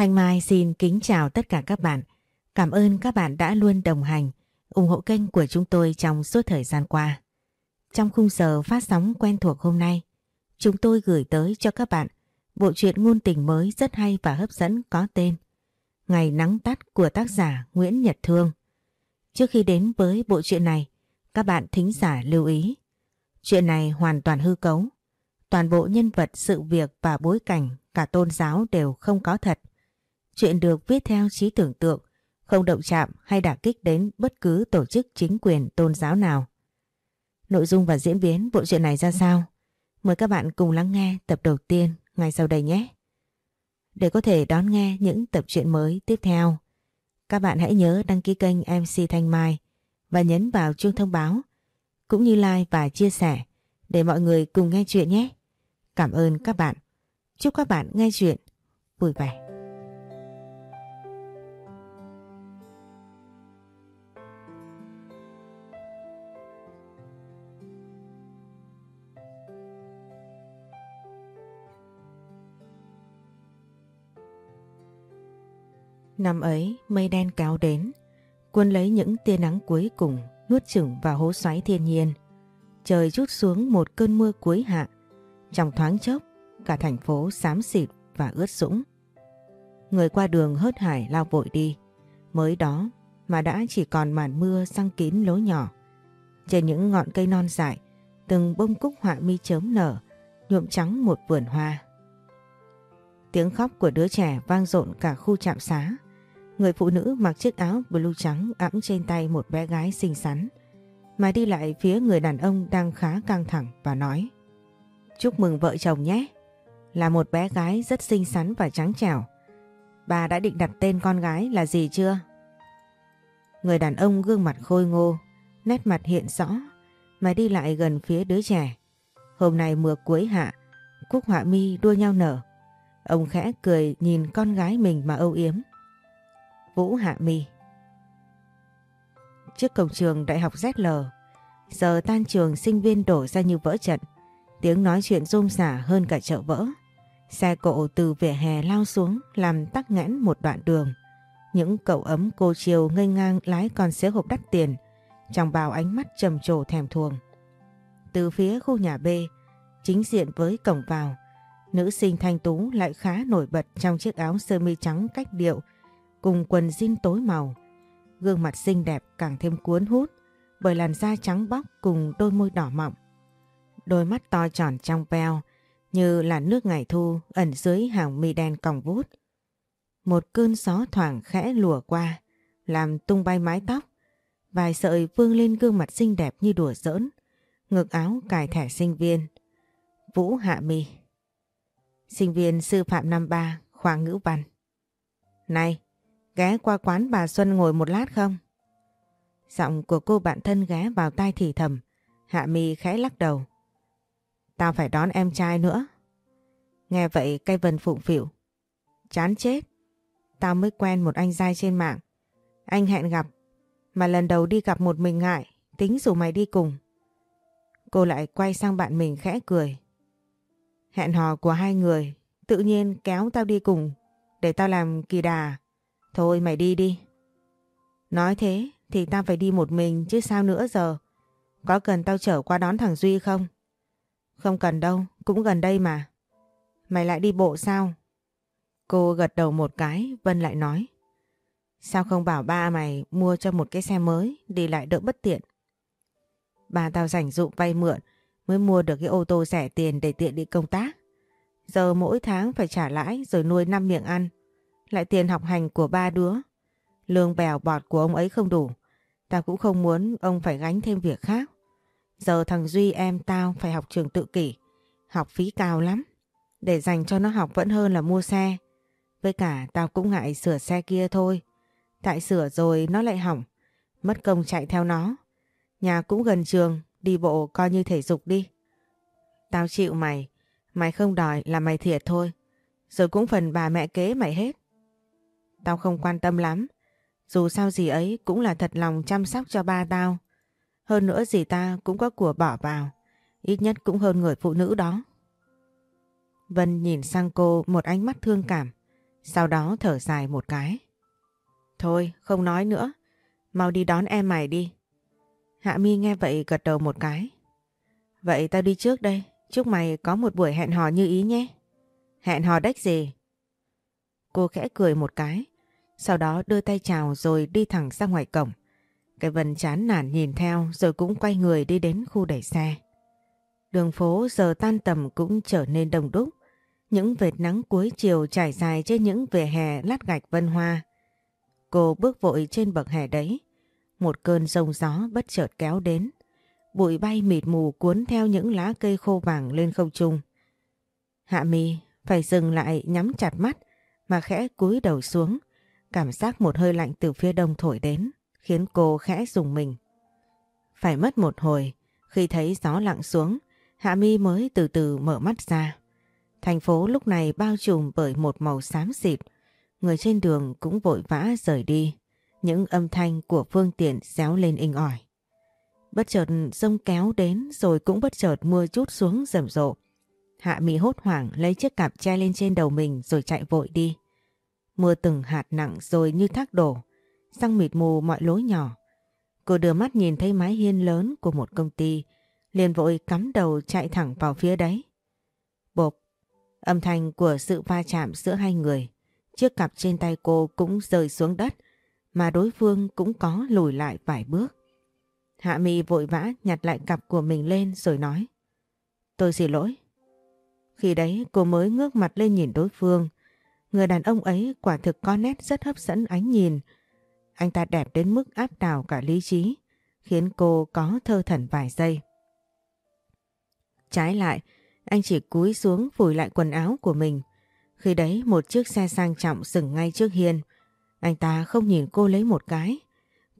Thanh Mai xin kính chào tất cả các bạn. Cảm ơn các bạn đã luôn đồng hành, ủng hộ kênh của chúng tôi trong suốt thời gian qua. Trong khung giờ phát sóng quen thuộc hôm nay, chúng tôi gửi tới cho các bạn bộ truyện ngôn tình mới rất hay và hấp dẫn có tên Ngày nắng tắt của tác giả Nguyễn Nhật Thương. Trước khi đến với bộ truyện này, các bạn thính giả lưu ý. Chuyện này hoàn toàn hư cấu. Toàn bộ nhân vật, sự việc và bối cảnh cả tôn giáo đều không có thật. Chuyện được viết theo trí tưởng tượng, không động chạm hay đả kích đến bất cứ tổ chức chính quyền tôn giáo nào. Nội dung và diễn biến bộ truyện này ra sao? Mời các bạn cùng lắng nghe tập đầu tiên ngay sau đây nhé. Để có thể đón nghe những tập truyện mới tiếp theo, các bạn hãy nhớ đăng ký kênh MC Thanh Mai và nhấn vào chuông thông báo, cũng như like và chia sẻ để mọi người cùng nghe chuyện nhé. Cảm ơn các bạn. Chúc các bạn nghe chuyện vui vẻ. Năm ấy mây đen kéo đến, quân lấy những tia nắng cuối cùng nuốt chửng vào hố xoáy thiên nhiên. Trời rút xuống một cơn mưa cuối hạ, trong thoáng chốc cả thành phố xám xịt và ướt sũng. Người qua đường hớt hải lao vội đi, mới đó mà đã chỉ còn màn mưa sang kín lối nhỏ. Trên những ngọn cây non dại, từng bông cúc họa mi chớm nở, nhuộm trắng một vườn hoa. Tiếng khóc của đứa trẻ vang rộn cả khu trạm xá. Người phụ nữ mặc chiếc áo blue trắng ẵm trên tay một bé gái xinh xắn, mà đi lại phía người đàn ông đang khá căng thẳng và nói Chúc mừng vợ chồng nhé! Là một bé gái rất xinh xắn và trắng trẻo. Bà đã định đặt tên con gái là gì chưa? Người đàn ông gương mặt khôi ngô, nét mặt hiện rõ, mà đi lại gần phía đứa trẻ. Hôm nay mưa cuối hạ, Cúc Họa Mi đua nhau nở. Ông khẽ cười nhìn con gái mình mà âu yếm. Vũ Hạ Mi Trước cổng trường Đại học ZL, giờ tan trường sinh viên đổ ra như vỡ trận. Tiếng nói chuyện rôm rả hơn cả chợ vỡ. Xe cộ từ vỉa hè lao xuống làm tắc nghẽn một đoạn đường. Những cậu ấm cô chiều ngây ngang lái con xế hộp đắt tiền, trong bao ánh mắt trầm trồ thèm thuồng. Từ phía khu nhà B, chính diện với cổng vào, nữ sinh thanh tú lại khá nổi bật trong chiếc áo sơ mi trắng cách điệu cùng quần jean tối màu. Gương mặt xinh đẹp càng thêm cuốn hút bởi làn da trắng bóc cùng đôi môi đỏ mọng. Đôi mắt to tròn trong veo như là nước ngày thu ẩn dưới hàng mi đen còng vút. Một cơn gió thoảng khẽ lùa qua, làm tung bay mái tóc, vài sợi vương lên gương mặt xinh đẹp như đùa giỡn, ngực áo cài thẻ sinh viên. Vũ Hạ Mi Sinh viên sư phạm năm ba, khoa ngữ văn. Này, ghé qua quán bà Xuân ngồi một lát không? Giọng của cô bạn thân ghé vào tai thì thầm, Hạ Mi khẽ lắc đầu. Tao phải đón em trai nữa. Nghe vậy cây vần phụng phịu. Chán chết. Tao mới quen một anh dai trên mạng. Anh hẹn gặp. Mà lần đầu đi gặp một mình ngại. Tính rủ mày đi cùng. Cô lại quay sang bạn mình khẽ cười. Hẹn hò của hai người. Tự nhiên kéo tao đi cùng. Để tao làm kỳ đà. Thôi mày đi đi. Nói thế thì tao phải đi một mình chứ sao nữa giờ. Có cần tao chở qua đón thằng Duy không? Không cần đâu, cũng gần đây mà. Mày lại đi bộ sao? Cô gật đầu một cái, Vân lại nói. Sao không bảo ba mày mua cho một cái xe mới, đi lại đỡ bất tiện. Ba tao rảnh dụng vay mượn mới mua được cái ô tô rẻ tiền để tiện đi công tác. Giờ mỗi tháng phải trả lãi rồi nuôi năm miệng ăn. Lại tiền học hành của ba đứa. Lương bèo bọt của ông ấy không đủ. Tao cũng không muốn ông phải gánh thêm việc khác. Giờ thằng Duy em tao phải học trường tự kỷ, học phí cao lắm. Để dành cho nó học vẫn hơn là mua xe. Với cả tao cũng ngại sửa xe kia thôi. Tại sửa rồi nó lại hỏng, mất công chạy theo nó. Nhà cũng gần trường, đi bộ coi như thể dục đi. Tao chịu mày, mày không đòi là mày thiệt thôi. Rồi cũng phần bà mẹ kế mày hết. Tao không quan tâm lắm. Dù sao gì ấy cũng là thật lòng chăm sóc cho ba tao. Hơn nữa gì ta cũng có của bỏ vào. Ít nhất cũng hơn người phụ nữ đó. Vân nhìn sang cô một ánh mắt thương cảm. Sau đó thở dài một cái. Thôi, không nói nữa. Mau đi đón em mày đi. Hạ Mi nghe vậy gật đầu một cái. Vậy tao đi trước đây. Chúc mày có một buổi hẹn hò như ý nhé. Hẹn hò đếch gì? Cô khẽ cười một cái. Sau đó đưa tay chào rồi đi thẳng ra ngoài cổng. Cái vần chán nản nhìn theo rồi cũng quay người đi đến khu đẩy xe. Đường phố giờ tan tầm cũng trở nên đông đúc. Những vệt nắng cuối chiều trải dài trên những vỉa hè lát gạch vân hoa. Cô bước vội trên bậc hè đấy. Một cơn rông gió bất chợt kéo đến. Bụi bay mịt mù cuốn theo những lá cây khô vàng lên không trung. Hạ mi, phải dừng lại nhắm chặt mắt mà khẽ cúi đầu xuống. Cảm giác một hơi lạnh từ phía đông thổi đến, khiến cô khẽ dùng mình. Phải mất một hồi, khi thấy gió lặng xuống, Hạ mi mới từ từ mở mắt ra. Thành phố lúc này bao trùm bởi một màu xám xịt. Người trên đường cũng vội vã rời đi. Những âm thanh của phương tiện réo lên inh ỏi. Bất chợt rông kéo đến rồi cũng bất chợt mưa chút xuống rầm rộ. Hạ mi hốt hoảng lấy chiếc cặp che lên trên đầu mình rồi chạy vội đi. Mưa từng hạt nặng rồi như thác đổ, sang mịt mù mọi lối nhỏ. Cô đưa mắt nhìn thấy mái hiên lớn của một công ty, liền vội cắm đầu chạy thẳng vào phía đấy. Bộp, âm thanh của sự va chạm giữa hai người, chiếc cặp trên tay cô cũng rơi xuống đất, mà đối phương cũng có lùi lại vài bước. Hạ Mi vội vã nhặt lại cặp của mình lên rồi nói. Tôi xin lỗi. Khi đấy cô mới ngước mặt lên nhìn đối phương. Người đàn ông ấy quả thực có nét rất hấp dẫn ánh nhìn. Anh ta đẹp đến mức áp đảo cả lý trí, khiến cô có thơ thần vài giây. Trái lại, anh chỉ cúi xuống phủi lại quần áo của mình. Khi đấy một chiếc xe sang trọng dừng ngay trước hiên. Anh ta không nhìn cô lấy một cái.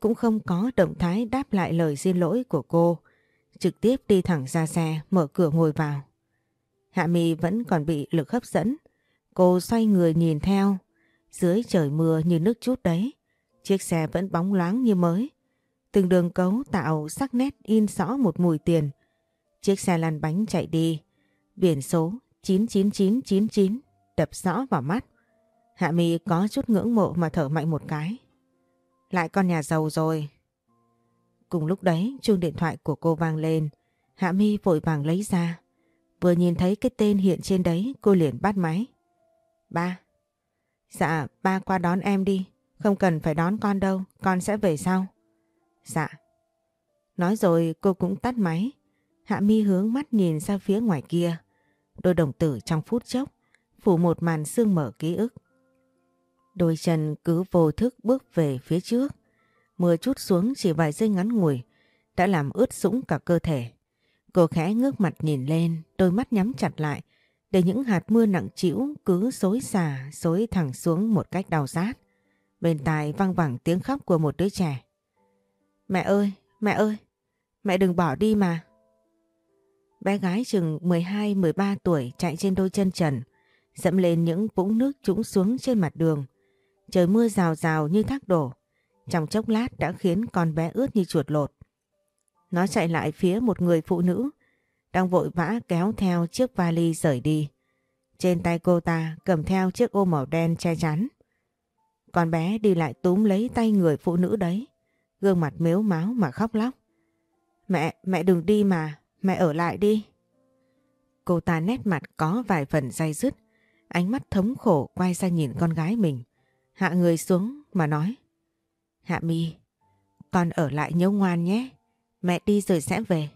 Cũng không có động thái đáp lại lời xin lỗi của cô. Trực tiếp đi thẳng ra xe, mở cửa ngồi vào. Hạ Mi vẫn còn bị lực hấp dẫn. Cô xoay người nhìn theo. Dưới trời mưa như nước chút đấy. Chiếc xe vẫn bóng loáng như mới. Từng đường cấu tạo sắc nét in rõ một mùi tiền. Chiếc xe lăn bánh chạy đi, biển số 99999 đập rõ vào mắt. Hạ Mi có chút ngưỡng mộ mà thở mạnh một cái. Lại con nhà giàu rồi. Cùng lúc đấy chuông điện thoại của cô vang lên. Hạ Mi vội vàng lấy ra. Vừa nhìn thấy cái tên hiện trên đấy cô liền bắt máy. Ba. Dạ ba qua đón em đi. Không cần phải đón con đâu. Con sẽ về sau. Dạ. Nói rồi cô cũng tắt máy. Hạ mi hướng mắt nhìn ra phía ngoài kia. Đôi đồng tử trong phút chốc phủ một màn sương mở ký ức. Đôi chân cứ vô thức bước về phía trước. Mưa chút xuống chỉ vài giây ngắn ngủi đã làm ướt sũng cả cơ thể. Cô khẽ ngước mặt nhìn lên, đôi mắt nhắm chặt lại để những hạt mưa nặng trĩu cứ xối xả, xối thẳng xuống một cách đau rát. Bên tai vang vẳng tiếng khóc của một đứa trẻ. Mẹ ơi, mẹ ơi, mẹ đừng bỏ đi mà. Bé gái chừng 12-13 tuổi chạy trên đôi chân trần, dẫm lên những vũng nước trũng xuống trên mặt đường. Trời mưa rào rào như thác đổ, trong chốc lát đã khiến con bé ướt như chuột lột. Nó chạy lại phía một người phụ nữ, đang vội vã kéo theo chiếc vali rời đi. Trên tay cô ta cầm theo chiếc ô màu đen che chắn. Con bé đi lại túm lấy tay người phụ nữ đấy, gương mặt mếu máu mà khóc lóc. Mẹ, mẹ đừng đi mà, Mẹ ở lại đi. Cô ta nét mặt có vài phần dai dứt, ánh mắt thống khổ quay ra nhìn con gái mình. Hạ người xuống mà nói. Hạ mi, con ở lại nhớ ngoan nhé. Mẹ đi rồi sẽ về.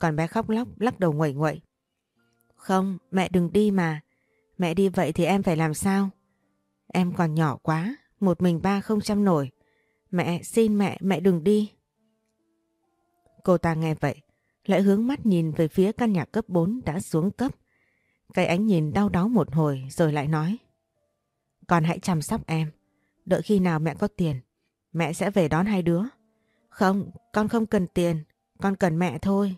Còn bé khóc lóc lắc đầu nguậy nguậy. Không, mẹ đừng đi mà. Mẹ đi vậy thì em phải làm sao? Em còn nhỏ quá, một mình ba không chăm nổi. Mẹ, xin mẹ, mẹ đừng đi. Cô ta nghe vậy, lại hướng mắt nhìn về phía căn nhà cấp 4 đã xuống cấp. Cái ánh nhìn đau đáu một hồi rồi lại nói. Con hãy chăm sóc em. Đợi khi nào mẹ có tiền, mẹ sẽ về đón hai đứa. Không, con không cần tiền, con cần mẹ thôi.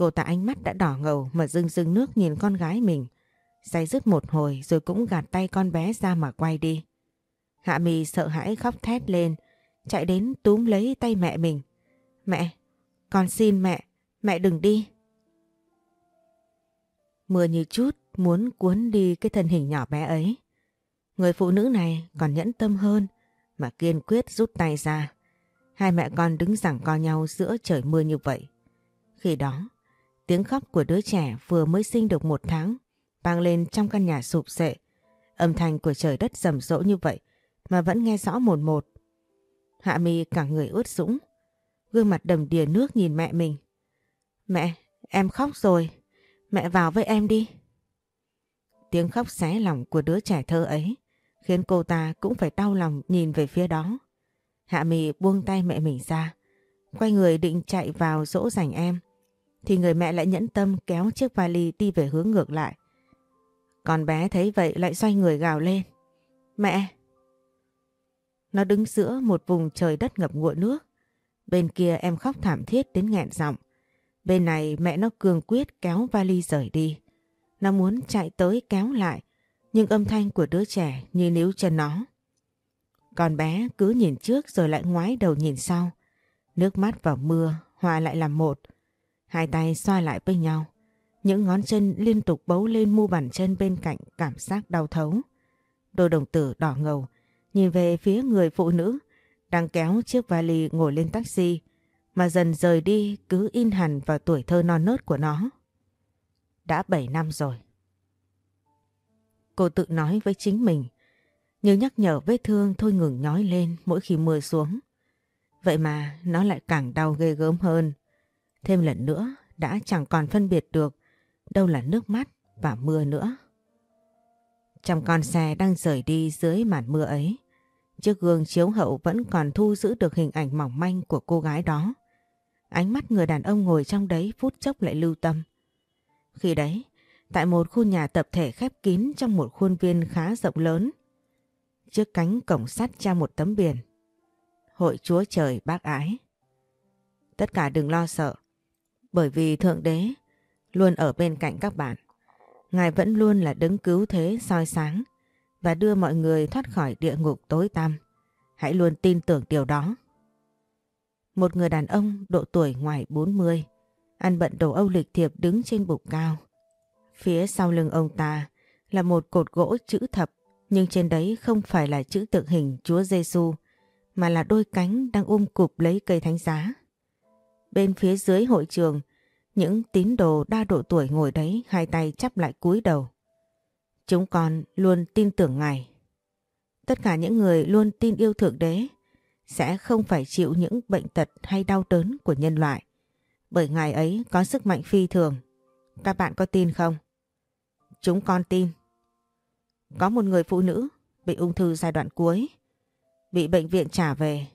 Cô ta ánh mắt đã đỏ ngầu mà rưng rưng nước nhìn con gái mình. Say dứt một hồi rồi cũng gạt tay con bé ra mà quay đi. Hạ mì sợ hãi khóc thét lên, chạy đến túm lấy tay mẹ mình. Mẹ, con xin mẹ, mẹ đừng đi. Mưa như chút muốn cuốn đi cái thân hình nhỏ bé ấy. Người phụ nữ này còn nhẫn tâm hơn mà kiên quyết rút tay ra. Hai mẹ con đứng giằng co nhau giữa trời mưa như vậy. Khi đó, tiếng khóc của đứa trẻ vừa mới sinh được một tháng vang lên trong căn nhà sụp sệ. Âm thanh của trời đất rầm rỗ như vậy mà vẫn nghe rõ một một. Hạ mi cả người ướt sũng, gương mặt đầm đìa nước nhìn mẹ mình. Mẹ, em khóc rồi, mẹ vào với em đi. Tiếng khóc xé lòng của đứa trẻ thơ ấy khiến cô ta cũng phải đau lòng nhìn về phía đó. Hạ Mì buông tay mẹ mình ra, quay người định chạy vào dỗ dành em, thì người mẹ lại nhẫn tâm kéo chiếc vali đi về hướng ngược lại. Con bé thấy vậy lại xoay người gào lên. Mẹ! Nó đứng giữa một vùng trời đất ngập ngụa nước. Bên kia em khóc thảm thiết đến nghẹn giọng. Bên này mẹ nó cường quyết kéo vali rời đi. Nó muốn chạy tới kéo lại, nhưng âm thanh của đứa trẻ như níu chân nó. Con bé cứ nhìn trước rồi lại ngoái đầu nhìn sau. Nước mắt và mưa hòa lại làm một. Hai tay xoa lại với nhau. Những ngón chân liên tục bấu lên mu bàn chân bên cạnh cảm giác đau thấu. Đôi đồng tử đỏ ngầu, nhìn về phía người phụ nữ, đang kéo chiếc vali ngồi lên taxi, mà dần rời đi cứ in hẳn vào tuổi thơ non nớt của nó. Đã 7 năm rồi. Cô tự nói với chính mình, như nhắc nhở vết thương thôi ngừng nhói lên mỗi khi mưa xuống. Vậy mà nó lại càng đau ghê gớm hơn. Thêm lần nữa đã chẳng còn phân biệt được đâu là nước mắt và mưa nữa. Trong con xe đang rời đi dưới màn mưa ấy, chiếc gương chiếu hậu vẫn còn thu giữ được hình ảnh mỏng manh của cô gái đó. Ánh mắt người đàn ông ngồi trong đấy phút chốc lại lưu tâm. Khi đấy, tại một khu nhà tập thể khép kín trong một khuôn viên khá rộng lớn, trước cánh cổng sắt treo một tấm biển. Hội Chúa Trời bác ái. Tất cả đừng lo sợ, bởi vì Thượng Đế luôn ở bên cạnh các bạn. Ngài vẫn luôn là đứng cứu thế soi sáng và đưa mọi người thoát khỏi địa ngục tối tăm. Hãy luôn tin tưởng điều đó. Một người đàn ông độ tuổi ngoài 40, ăn bận đồ Âu lịch thiệp đứng trên bục cao. Phía sau lưng ông ta là một cột gỗ chữ thập nhưng trên đấy không phải là chữ tượng hình Chúa Giêsu mà là đôi cánh đang ôm cụp lấy cây thánh giá. Bên phía dưới hội trường, những tín đồ đa độ tuổi ngồi đấy hai tay chắp lại cúi đầu. Chúng con luôn tin tưởng Ngài. Tất cả những người luôn tin yêu Thượng Đế sẽ không phải chịu những bệnh tật hay đau đớn của nhân loại. Bởi Ngài ấy có sức mạnh phi thường. Các bạn có tin không? Chúng con tin. Có một người phụ nữ bị ung thư giai đoạn cuối, bị bệnh viện trả về,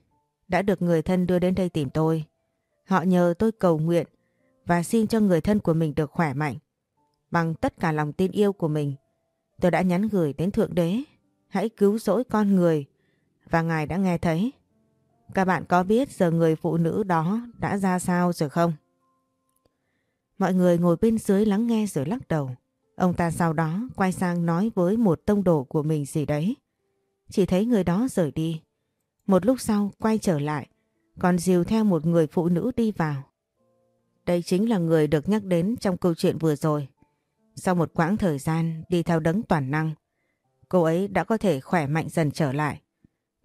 đã được người thân đưa đến đây tìm tôi. Họ nhờ tôi cầu nguyện và xin cho người thân của mình được khỏe mạnh. Bằng tất cả lòng tin yêu của mình, tôi đã nhắn gửi đến Thượng Đế. Hãy cứu rỗi con người và Ngài đã nghe thấy. Các bạn có biết giờ người phụ nữ đó đã ra sao rồi không? Mọi người ngồi bên dưới lắng nghe rồi lắc đầu. Ông ta sau đó quay sang nói với một tông đồ của mình gì đấy. Chỉ thấy người đó rời đi. Một lúc sau quay trở lại, còn dìu theo một người phụ nữ đi vào. Đây chính là người được nhắc đến trong câu chuyện vừa rồi. Sau một quãng thời gian đi theo đấng toàn năng, cô ấy đã có thể khỏe mạnh dần trở lại.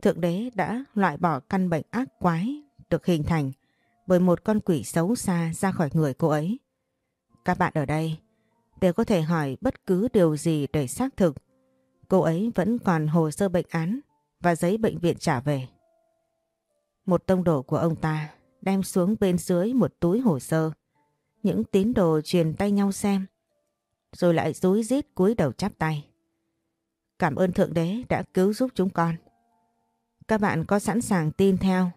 Thượng đế đã loại bỏ căn bệnh ác quái được hình thành bởi một con quỷ xấu xa ra khỏi người cô ấy. Các bạn ở đây đều có thể hỏi bất cứ điều gì để xác thực. Cô ấy vẫn còn hồ sơ bệnh án và giấy bệnh viện trả về. Một tông đồ của ông ta đem xuống bên dưới một túi hồ sơ. Những tín đồ truyền tay nhau xem, rồi lại rúi rít cúi đầu chắp tay. Cảm ơn Thượng Đế đã cứu giúp chúng con. Các bạn có sẵn sàng tin theo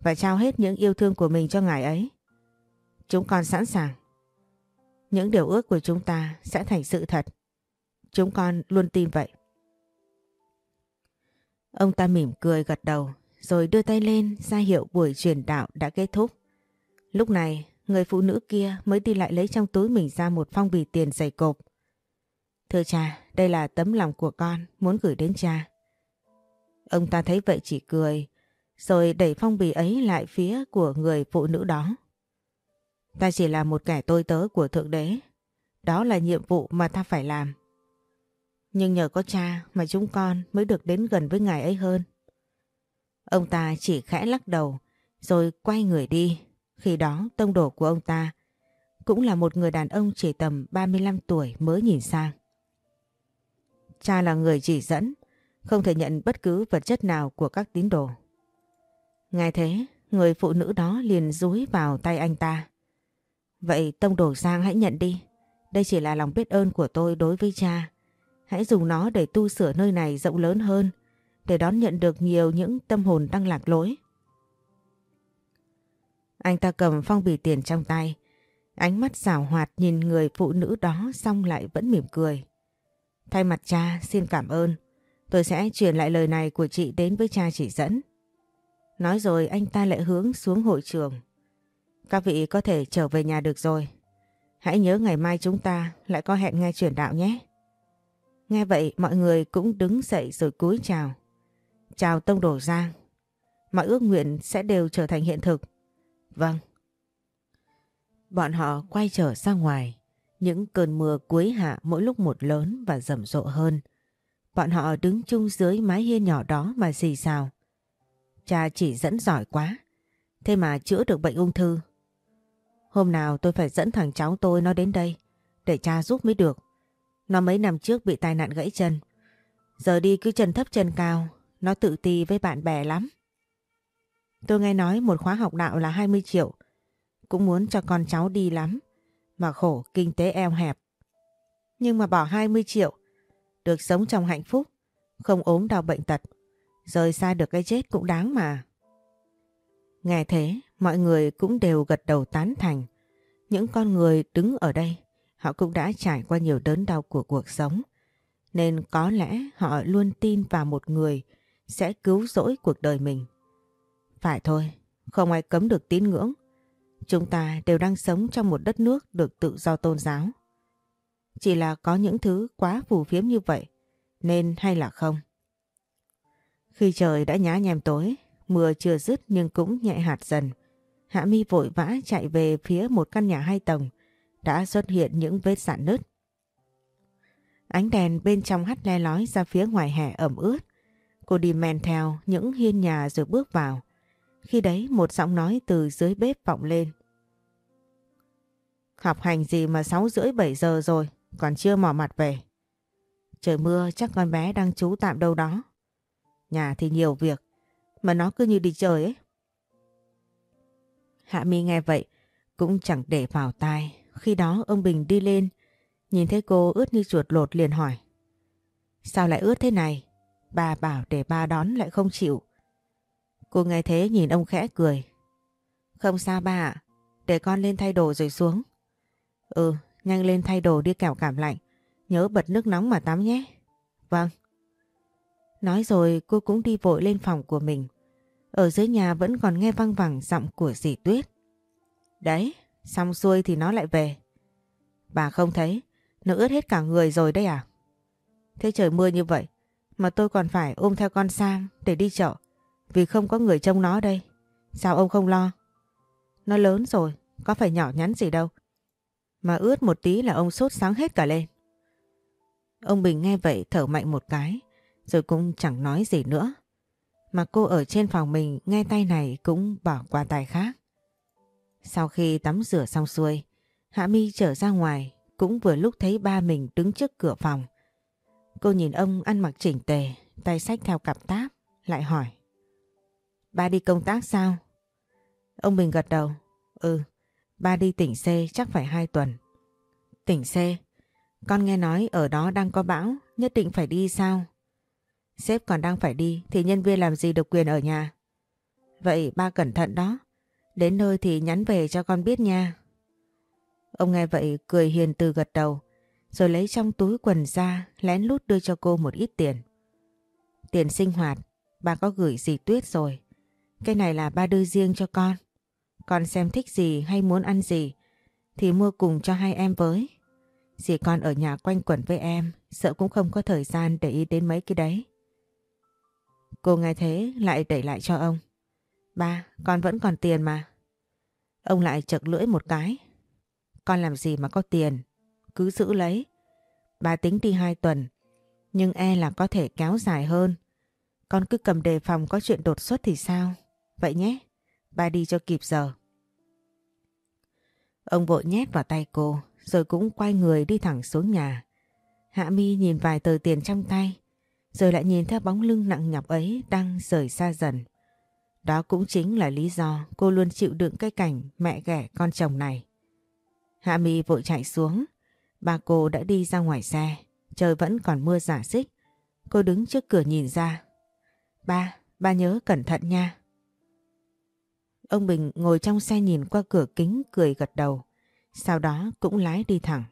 và trao hết những yêu thương của mình cho ngài ấy. Chúng con sẵn sàng. Những điều ước của chúng ta sẽ thành sự thật. Chúng con luôn tin vậy. Ông ta mỉm cười gật đầu rồi đưa tay lên ra hiệu buổi truyền đạo đã kết thúc. Lúc này, người phụ nữ kia mới đi lại lấy trong túi mình ra một phong bì tiền dày cộp. Thưa cha, đây là tấm lòng của con muốn gửi đến cha. Ông ta thấy vậy chỉ cười, rồi đẩy phong bì ấy lại phía của người phụ nữ đó. Ta chỉ là một kẻ tôi tớ của Thượng Đế. Đó là nhiệm vụ mà ta phải làm. Nhưng nhờ có cha mà chúng con mới được đến gần với ngài ấy hơn. Ông ta chỉ khẽ lắc đầu rồi quay người đi. Khi đó tông đồ của ông ta cũng là một người đàn ông chỉ tầm 35 tuổi mới nhìn sang. Cha là người chỉ dẫn, không thể nhận bất cứ vật chất nào của các tín đồ. Ngay thế, người phụ nữ đó liền rúi vào tay anh ta. Vậy tông đồ Giang hãy nhận đi. Đây chỉ là lòng biết ơn của tôi đối với cha. Hãy dùng nó để tu sửa nơi này rộng lớn hơn, để đón nhận được nhiều những tâm hồn đang lạc lối. Anh ta cầm phong bì tiền trong tay, ánh mắt rào hoạt nhìn người phụ nữ đó xong lại vẫn mỉm cười. Thay mặt cha xin cảm ơn, tôi sẽ truyền lại lời này của chị đến với cha chỉ dẫn. Nói rồi anh ta lại hướng xuống hội trường. Các vị có thể trở về nhà được rồi. Hãy nhớ ngày mai chúng ta lại có hẹn nghe truyền đạo nhé. Nghe vậy mọi người cũng đứng dậy rồi cúi chào. Chào Tông Đổ Giang. Mọi ước nguyện sẽ đều trở thành hiện thực. Vâng. Bọn họ quay trở ra ngoài. Những cơn mưa cuối hạ mỗi lúc một lớn và rầm rộ hơn. Bọn họ đứng chung dưới mái hiên nhỏ đó mà xì xào. Cha chỉ dẫn giỏi quá. Thế mà chữa được bệnh ung thư. Hôm nào tôi phải dẫn thằng cháu tôi nó đến đây để cha giúp mới được. Nó mấy năm trước bị tai nạn gãy chân. Giờ đi cứ chân thấp chân cao, nó tự ti với bạn bè lắm. Tôi nghe nói một khóa học đạo là 20 triệu. Cũng muốn cho con cháu đi lắm. Mà khổ kinh tế eo hẹp. Nhưng mà bỏ 20 triệu. Được sống trong hạnh phúc. Không ốm đau bệnh tật. Rời xa được cái chết cũng đáng mà. Nghe thế, mọi người cũng đều gật đầu tán thành. Những con người đứng ở đây, họ cũng đã trải qua nhiều đớn đau của cuộc sống. Nên có lẽ họ luôn tin vào một người sẽ cứu rỗi cuộc đời mình. Phải thôi, không ai cấm được tín ngưỡng. Chúng ta đều đang sống trong một đất nước được tự do tôn giáo. Chỉ là có những thứ quá phù phiếm như vậy, nên hay là không? Khi trời đã nhá nhem tối, mưa chưa dứt nhưng cũng nhẹ hạt dần. Hạ mi vội vã chạy về phía một căn nhà hai tầng, đã xuất hiện những vết sạn nứt. Ánh đèn bên trong hắt le lói ra phía ngoài hè ẩm ướt. Cô đi men theo những hiên nhà rồi bước vào. Khi đấy một giọng nói từ dưới bếp vọng lên. Học hành gì mà 6 rưỡi 7 giờ rồi, còn chưa mò mặt về. Trời mưa chắc con bé đang trú tạm đâu đó. Nhà thì nhiều việc, mà nó cứ như đi chơi ấy. Hạ Mi nghe vậy, cũng chẳng để vào tai. Khi đó ông Bình đi lên, nhìn thấy cô ướt như chuột lột liền hỏi. Sao lại ướt thế này? Bà bảo để ba đón lại không chịu. Cô nghe thế nhìn ông khẽ cười. Không sao ba ạ, để con lên thay đồ rồi xuống. Ừ, nhanh lên thay đồ đi kẻo cảm lạnh. Nhớ bật nước nóng mà tắm nhé. Vâng. Nói rồi cô cũng đi vội lên phòng của mình. Ở dưới nhà vẫn còn nghe văng vẳng giọng của dì Tuyết. Đấy, xong xuôi thì nó lại về. Bà không thấy, nó ướt hết cả người rồi đấy à? Thế trời mưa như vậy, mà tôi còn phải ôm theo con Sam để đi chợ vì không có người trông nó đây. Sao ông không lo? Nó lớn rồi, có phải nhỏ nhắn gì đâu. Mà ướt một tí là ông sốt sáng hết cả lên. Ông Bình nghe vậy thở mạnh một cái, rồi cũng chẳng nói gì nữa. Mà cô ở trên phòng mình nghe tay này cũng bỏ qua tay khác. Sau khi tắm rửa xong xuôi, Hạ Mi trở ra ngoài cũng vừa lúc thấy ba mình đứng trước cửa phòng. Cô nhìn ông ăn mặc chỉnh tề, tay sách theo cặp táp, lại hỏi. Ba đi công tác sao? Ông Bình gật đầu. Ừ, ba đi tỉnh C chắc phải hai tuần. Tỉnh C? Con nghe nói ở đó đang có bão, nhất định phải đi sao? Sếp còn đang phải đi thì nhân viên làm gì được quyền ở nhà. Vậy ba cẩn thận đó. Đến nơi thì nhắn về cho con biết nha. Ông nghe vậy cười hiền từ gật đầu rồi lấy trong túi quần ra lén lút đưa cho cô một ít tiền. Tiền sinh hoạt, ba có gửi dì Tuyết rồi. Cái này là ba đưa riêng cho con. Con xem thích gì hay muốn ăn gì thì mua cùng cho hai em với. Dì con ở nhà quanh quẩn với em, sợ cũng không có thời gian để ý đến mấy cái đấy. Cô nghe thế lại đẩy lại cho ông. Ba, con vẫn còn tiền mà. Ông lại chật lưỡi một cái. Con làm gì mà có tiền? Cứ giữ lấy. Bà tính đi hai tuần, nhưng e là có thể kéo dài hơn. Con cứ cầm đề phòng có chuyện đột xuất thì sao? Vậy nhé, ba đi cho kịp giờ. Ông vội nhét vào tay cô, rồi cũng quay người đi thẳng xuống nhà. Hạ mi nhìn vài tờ tiền trong tay, rồi lại nhìn theo bóng lưng nặng nhọc ấy đang rời xa dần. Đó cũng chính là lý do cô luôn chịu đựng cái cảnh mẹ ghẻ con chồng này. Hạ mi vội chạy xuống, ba cô đã đi ra ngoài xe, trời vẫn còn mưa giả xích. Cô đứng trước cửa nhìn ra. Ba, ba nhớ cẩn thận nha. Ông Bình ngồi trong xe nhìn qua cửa kính cười gật đầu, sau đó cũng lái đi thẳng.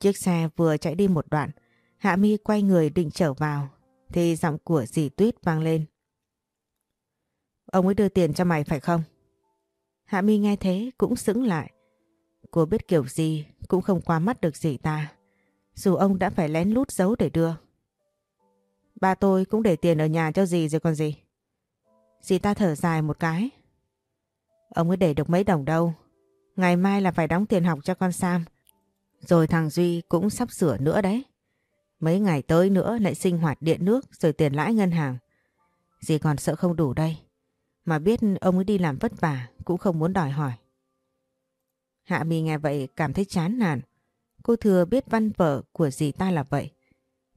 Chiếc xe vừa chạy đi một đoạn, Hạ Mi quay người định trở vào, thì giọng của dì Tuyết vang lên. Ông ấy đưa tiền cho mày phải không? Hạ Mi nghe thế cũng sững lại. Cô biết kiểu gì cũng không qua mắt được gì ta, dù ông đã phải lén lút giấu để đưa. Ba tôi cũng để tiền ở nhà cho dì rồi còn gì. Dì ta thở dài một cái. Ông ấy để được mấy đồng đâu. Ngày mai là phải đóng tiền học cho con Sam. Rồi thằng Duy cũng sắp sửa nữa đấy. Mấy ngày tới nữa lại sinh hoạt điện nước rồi tiền lãi ngân hàng. Dì còn sợ không đủ đây. Mà biết ông ấy đi làm vất vả cũng không muốn đòi hỏi. Hạ Mi nghe vậy cảm thấy chán nản. Cô thừa biết văn vở của dì ta là vậy.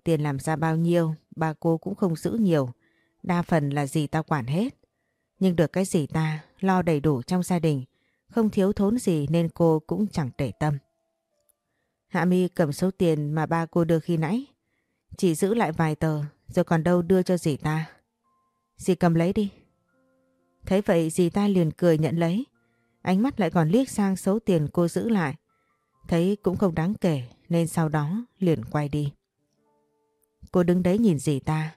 Tiền làm ra bao nhiêu, ba cô cũng không giữ nhiều. Đa phần là dì ta quản hết. Nhưng được cái dì ta lo đầy đủ trong gia đình, không thiếu thốn gì nên cô cũng chẳng để tâm. Hạ Mi cầm số tiền mà ba cô đưa khi nãy. Chỉ giữ lại vài tờ, rồi còn đâu đưa cho dì ta. Dì cầm lấy đi. Thấy vậy dì ta liền cười nhận lấy. Ánh mắt lại còn liếc sang số tiền cô giữ lại. Thấy cũng không đáng kể nên sau đó liền quay đi. Cô đứng đấy nhìn dì ta,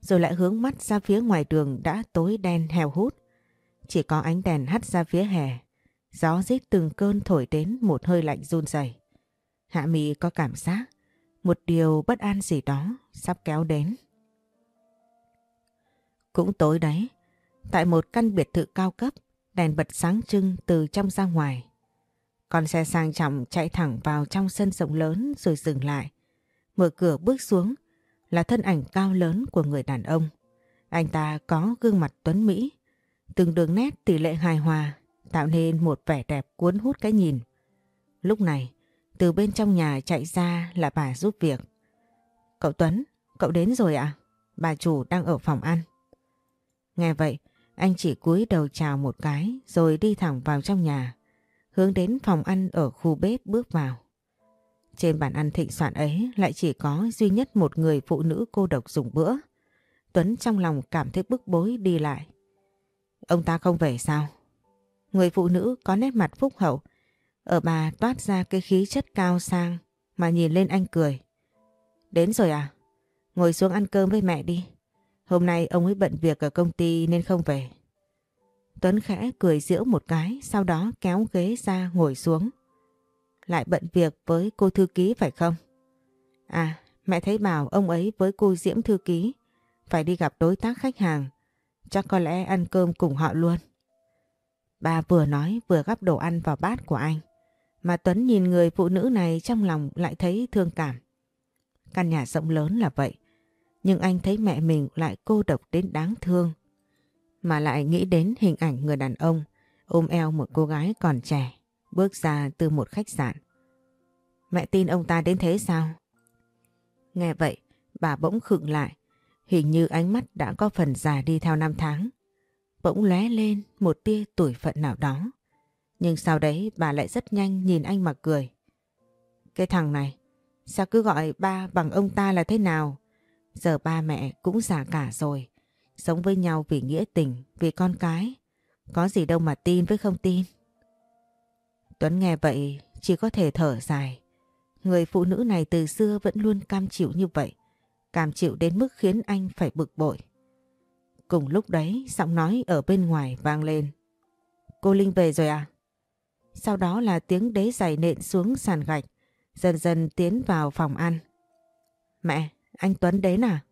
rồi lại hướng mắt ra phía ngoài đường đã tối đen heo hút. Chỉ có ánh đèn hắt ra phía hè, gió rít từng cơn thổi đến một hơi lạnh run rẩy. Hạ Mỹ có cảm giác một điều bất an gì đó sắp kéo đến. Cũng tối đấy, tại một căn biệt thự cao cấp, đèn bật sáng trưng từ trong ra ngoài. Con xe sang trọng chạy thẳng vào trong sân rộng lớn rồi dừng lại. Mở cửa bước xuống là thân ảnh cao lớn của người đàn ông. Anh ta có gương mặt tuấn Mỹ, từng đường nét tỷ lệ hài hòa tạo nên một vẻ đẹp cuốn hút cái nhìn. Lúc này, từ bên trong nhà chạy ra là bà giúp việc. Cậu Tuấn, cậu đến rồi ạ? Bà chủ đang ở phòng ăn. Nghe vậy, anh chỉ cúi đầu chào một cái rồi đi thẳng vào trong nhà, hướng đến phòng ăn ở khu bếp bước vào. Trên bàn ăn thịnh soạn ấy lại chỉ có duy nhất một người phụ nữ cô độc dùng bữa. Tuấn trong lòng cảm thấy bức bối đi lại. Ông ta không về sao? Người phụ nữ có nét mặt phúc hậu, ở bà toát ra cái khí chất cao sang mà nhìn lên anh cười. Đến rồi à? Ngồi xuống ăn cơm với mẹ đi. Hôm nay ông ấy bận việc ở công ty nên không về. Tuấn khẽ cười giễu một cái, sau đó kéo ghế ra ngồi xuống. Lại bận việc với cô thư ký phải không? À, mẹ thấy bảo ông ấy với cô Diễm thư ký phải đi gặp đối tác khách hàng. Chắc có lẽ ăn cơm cùng họ luôn. Bà vừa nói vừa gắp đồ ăn vào bát của anh. Mà Tuấn nhìn người phụ nữ này trong lòng lại thấy thương cảm. Căn nhà rộng lớn là vậy. Nhưng anh thấy mẹ mình lại cô độc đến đáng thương. Mà lại nghĩ đến hình ảnh người đàn ông ôm eo một cô gái còn trẻ bước ra từ một khách sạn. Mẹ tin ông ta đến thế sao? Nghe vậy, bà bỗng khựng lại. Hình như ánh mắt đã có phần già đi theo năm tháng. Bỗng lóe lên một tia tuổi phận nào đó. Nhưng sau đấy bà lại rất nhanh nhìn anh mà cười. Cái thằng này, sao cứ gọi ba bằng ông ta là thế nào? Giờ ba mẹ cũng già cả rồi. Sống với nhau vì nghĩa tình, vì con cái. Có gì đâu mà tin với không tin. Tuấn nghe vậy chỉ có thể thở dài. Người phụ nữ này từ xưa vẫn luôn cam chịu như vậy. Cam chịu đến mức khiến anh phải bực bội. Cùng lúc đấy giọng nói ở bên ngoài vang lên. Cô Linh về rồi à? Sau đó là tiếng đế giày nện xuống sàn gạch, dần dần tiến vào phòng ăn. Mẹ, anh Tuấn đến à?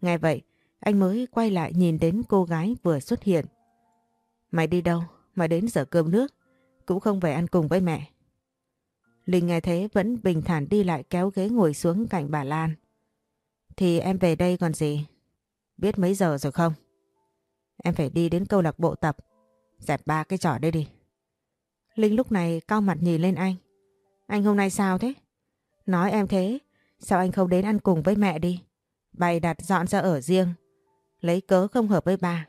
Nghe vậy, anh mới quay lại nhìn đến cô gái vừa xuất hiện. Mày đi đâu mà đến giờ cơm nước, cũng không về ăn cùng với mẹ. Linh nghe thế vẫn bình thản đi lại kéo ghế ngồi xuống cạnh bà Lan. Thì em về đây còn gì? Biết mấy giờ rồi không? Em phải đi đến câu lạc bộ tập. Dẹp ba cái trò đây đi. Linh lúc này cao mặt nhìn lên anh. Anh hôm nay sao thế? Nói em thế, sao anh không đến ăn cùng với mẹ đi? Bày đặt dọn ra ở riêng. Lấy cớ không hợp với ba.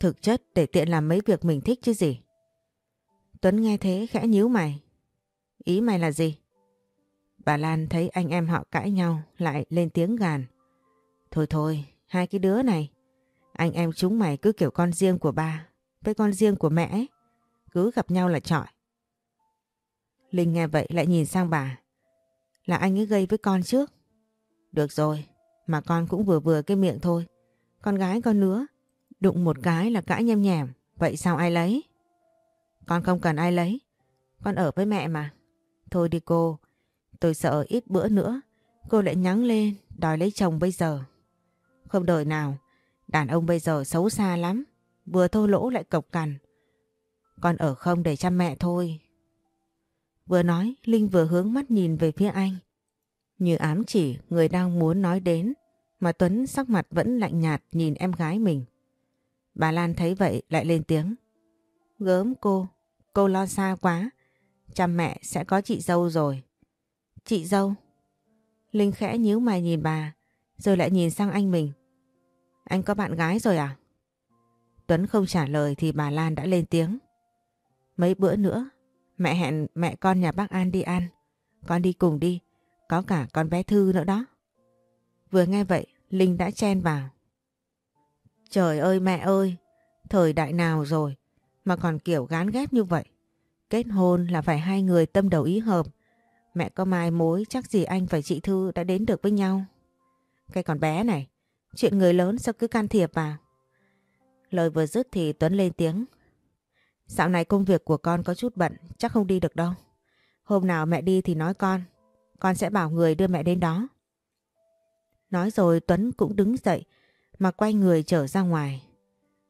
Thực chất để tiện làm mấy việc mình thích chứ gì. Tuấn nghe thế khẽ nhíu mày. Ý mày là gì? Bà Lan thấy anh em họ cãi nhau lại lên tiếng gàn. Thôi thôi, hai cái đứa này. Anh em chúng mày cứ kiểu con riêng của ba với con riêng của mẹ ấy. Cứ gặp nhau là trọi. Linh nghe vậy lại nhìn sang bà. Là anh ấy gây với con trước. Được rồi, mà con cũng vừa vừa cái miệng thôi. Con gái con nữa, đụng một cái là cãi nhem nhèm. Vậy sao ai lấy? Con không cần ai lấy. Con ở với mẹ mà. Thôi đi cô, tôi sợ ít bữa nữa cô lại nhắn lên đòi lấy chồng bây giờ. Không đời nào, đàn ông bây giờ xấu xa lắm, vừa thô lỗ lại cộc cằn. Con ở không để chăm mẹ thôi. Vừa nói, Linh vừa hướng mắt nhìn về phía anh. Như ám chỉ người đang muốn nói đến, mà Tuấn sắc mặt vẫn lạnh nhạt nhìn em gái mình. Bà Lan thấy vậy lại lên tiếng. Gớm cô, cô lo xa quá. Chăm mẹ sẽ có chị dâu rồi. Chị dâu? Linh khẽ nhíu mày nhìn bà, rồi lại nhìn sang anh mình. Anh có bạn gái rồi à? Tuấn không trả lời thì bà Lan đã lên tiếng. Mấy bữa nữa, mẹ hẹn mẹ con nhà bác An đi ăn. Con đi cùng đi, có cả con bé Thư nữa đó. Vừa nghe vậy, Linh đã chen vào. Trời ơi mẹ ơi, thời đại nào rồi mà còn kiểu gán ghép như vậy. Kết hôn là phải hai người tâm đầu ý hợp. Mẹ có mai mối chắc gì anh và chị Thư đã đến được với nhau. Cái con bé này, chuyện người lớn sao cứ can thiệp vào. Lời vừa dứt thì Tuấn lên tiếng. Dạo này công việc của con có chút bận, chắc không đi được đâu. Hôm nào mẹ đi thì nói con, con sẽ bảo người đưa mẹ đến đó. Nói rồi Tuấn cũng đứng dậy mà quay người trở ra ngoài.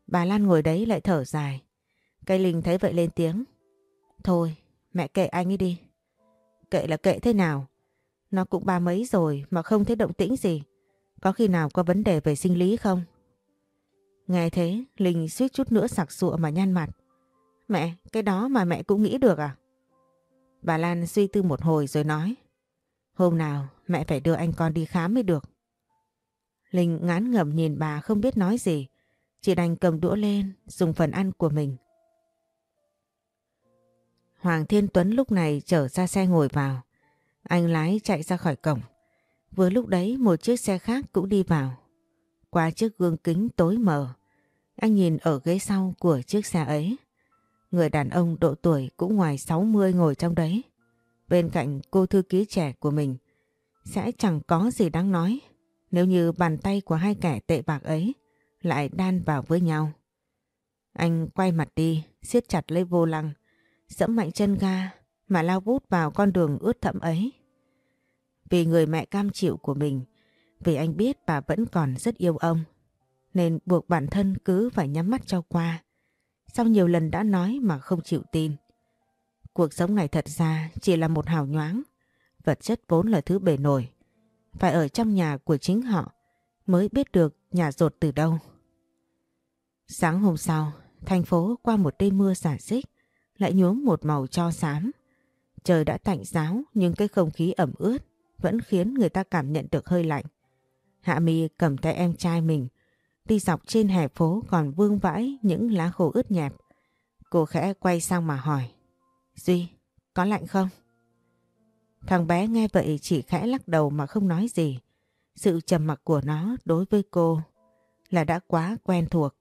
Bà Lan ngồi đấy lại thở dài. Cây Linh thấy vậy lên tiếng. Thôi, mẹ kệ anh ấy đi. Kệ là kệ thế nào? Nó cũng ba mấy rồi mà không thấy động tĩnh gì. Có khi nào có vấn đề về sinh lý không? Nghe thế, Linh suýt chút nữa sặc sụa mà nhăn mặt. Mẹ, cái đó mà mẹ cũng nghĩ được à? Bà Lan suy tư một hồi rồi nói. Hôm nào mẹ phải đưa anh con đi khám mới được. Linh ngán ngẩm nhìn bà không biết nói gì. Chỉ đành cầm đũa lên dùng phần ăn của mình. Hoàng Thiên Tuấn lúc này chở ra xe ngồi vào. Anh lái chạy ra khỏi cổng. Vừa lúc đấy một chiếc xe khác cũng đi vào. Qua chiếc gương kính tối mờ, anh nhìn ở ghế sau của chiếc xe ấy. Người đàn ông độ tuổi cũng ngoài 60 ngồi trong đấy. Bên cạnh cô thư ký trẻ của mình sẽ chẳng có gì đáng nói nếu như bàn tay của hai kẻ tệ bạc ấy lại đan vào với nhau. Anh quay mặt đi, siết chặt lấy vô lăng, dẫm mạnh chân ga mà lao vút vào con đường ướt thẫm ấy. Vì người mẹ cam chịu của mình, vì anh biết bà vẫn còn rất yêu ông, nên buộc bản thân cứ phải nhắm mắt cho qua. Sau nhiều lần đã nói mà không chịu tin. Cuộc sống này thật ra chỉ là một hào nhoáng, vật chất vốn là thứ bề nổi. Phải ở trong nhà của chính họ mới biết được nhà rột từ đâu. Sáng hôm sau, thành phố qua một đêm mưa xả xích, lại nhuốm một màu cho xám. Trời đã tạnh giáo nhưng cái không khí ẩm ướt vẫn khiến người ta cảm nhận được hơi lạnh. Hạ Mi cầm tay em trai mình, đi dọc trên hè phố còn vương vãi những lá khô ướt nhẹp. Cô khẽ quay sang mà hỏi, Duy, có lạnh không? Thằng bé nghe vậy chỉ khẽ lắc đầu mà không nói gì. Sự trầm mặc của nó đối với cô là đã quá quen thuộc.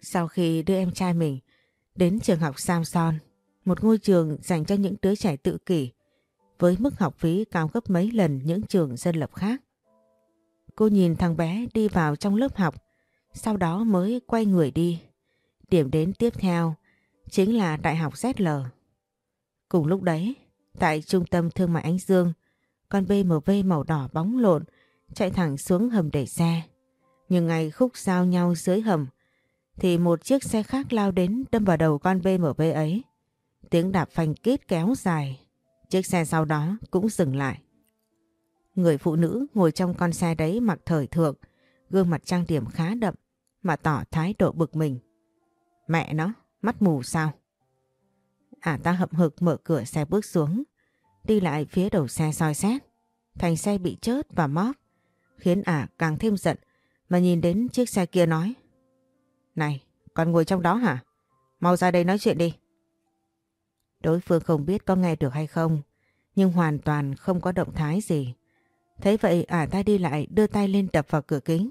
Sau khi đưa em trai mình đến trường học Samson, một ngôi trường dành cho những đứa trẻ tự kỷ, với mức học phí cao gấp mấy lần những trường dân lập khác. Cô nhìn thằng bé đi vào trong lớp học, sau đó mới quay người đi. Điểm đến tiếp theo chính là Đại học ZL. Cùng lúc đấy, tại trung tâm thương mại Ánh Dương, con BMW màu đỏ bóng lộn chạy thẳng xuống hầm để xe. Nhưng ngày khúc giao nhau dưới hầm thì một chiếc xe khác lao đến đâm vào đầu con BMW ấy. Tiếng đạp phanh kít kéo dài. Chiếc xe sau đó cũng dừng lại. Người phụ nữ ngồi trong con xe đấy mặc thời thượng, gương mặt trang điểm khá đậm mà tỏ thái độ bực mình. Mẹ nó, mắt mù sao? À ta hậm hực mở cửa xe bước xuống, đi lại phía đầu xe soi xét. Thành xe bị chớt và móp, khiến ả càng thêm giận mà nhìn đến chiếc xe kia nói. Này, con ngồi trong đó hả? Mau ra đây nói chuyện đi. Đối phương không biết có nghe được hay không, nhưng hoàn toàn không có động thái gì. Thấy vậy ả ta đi lại đưa tay lên đập vào cửa kính.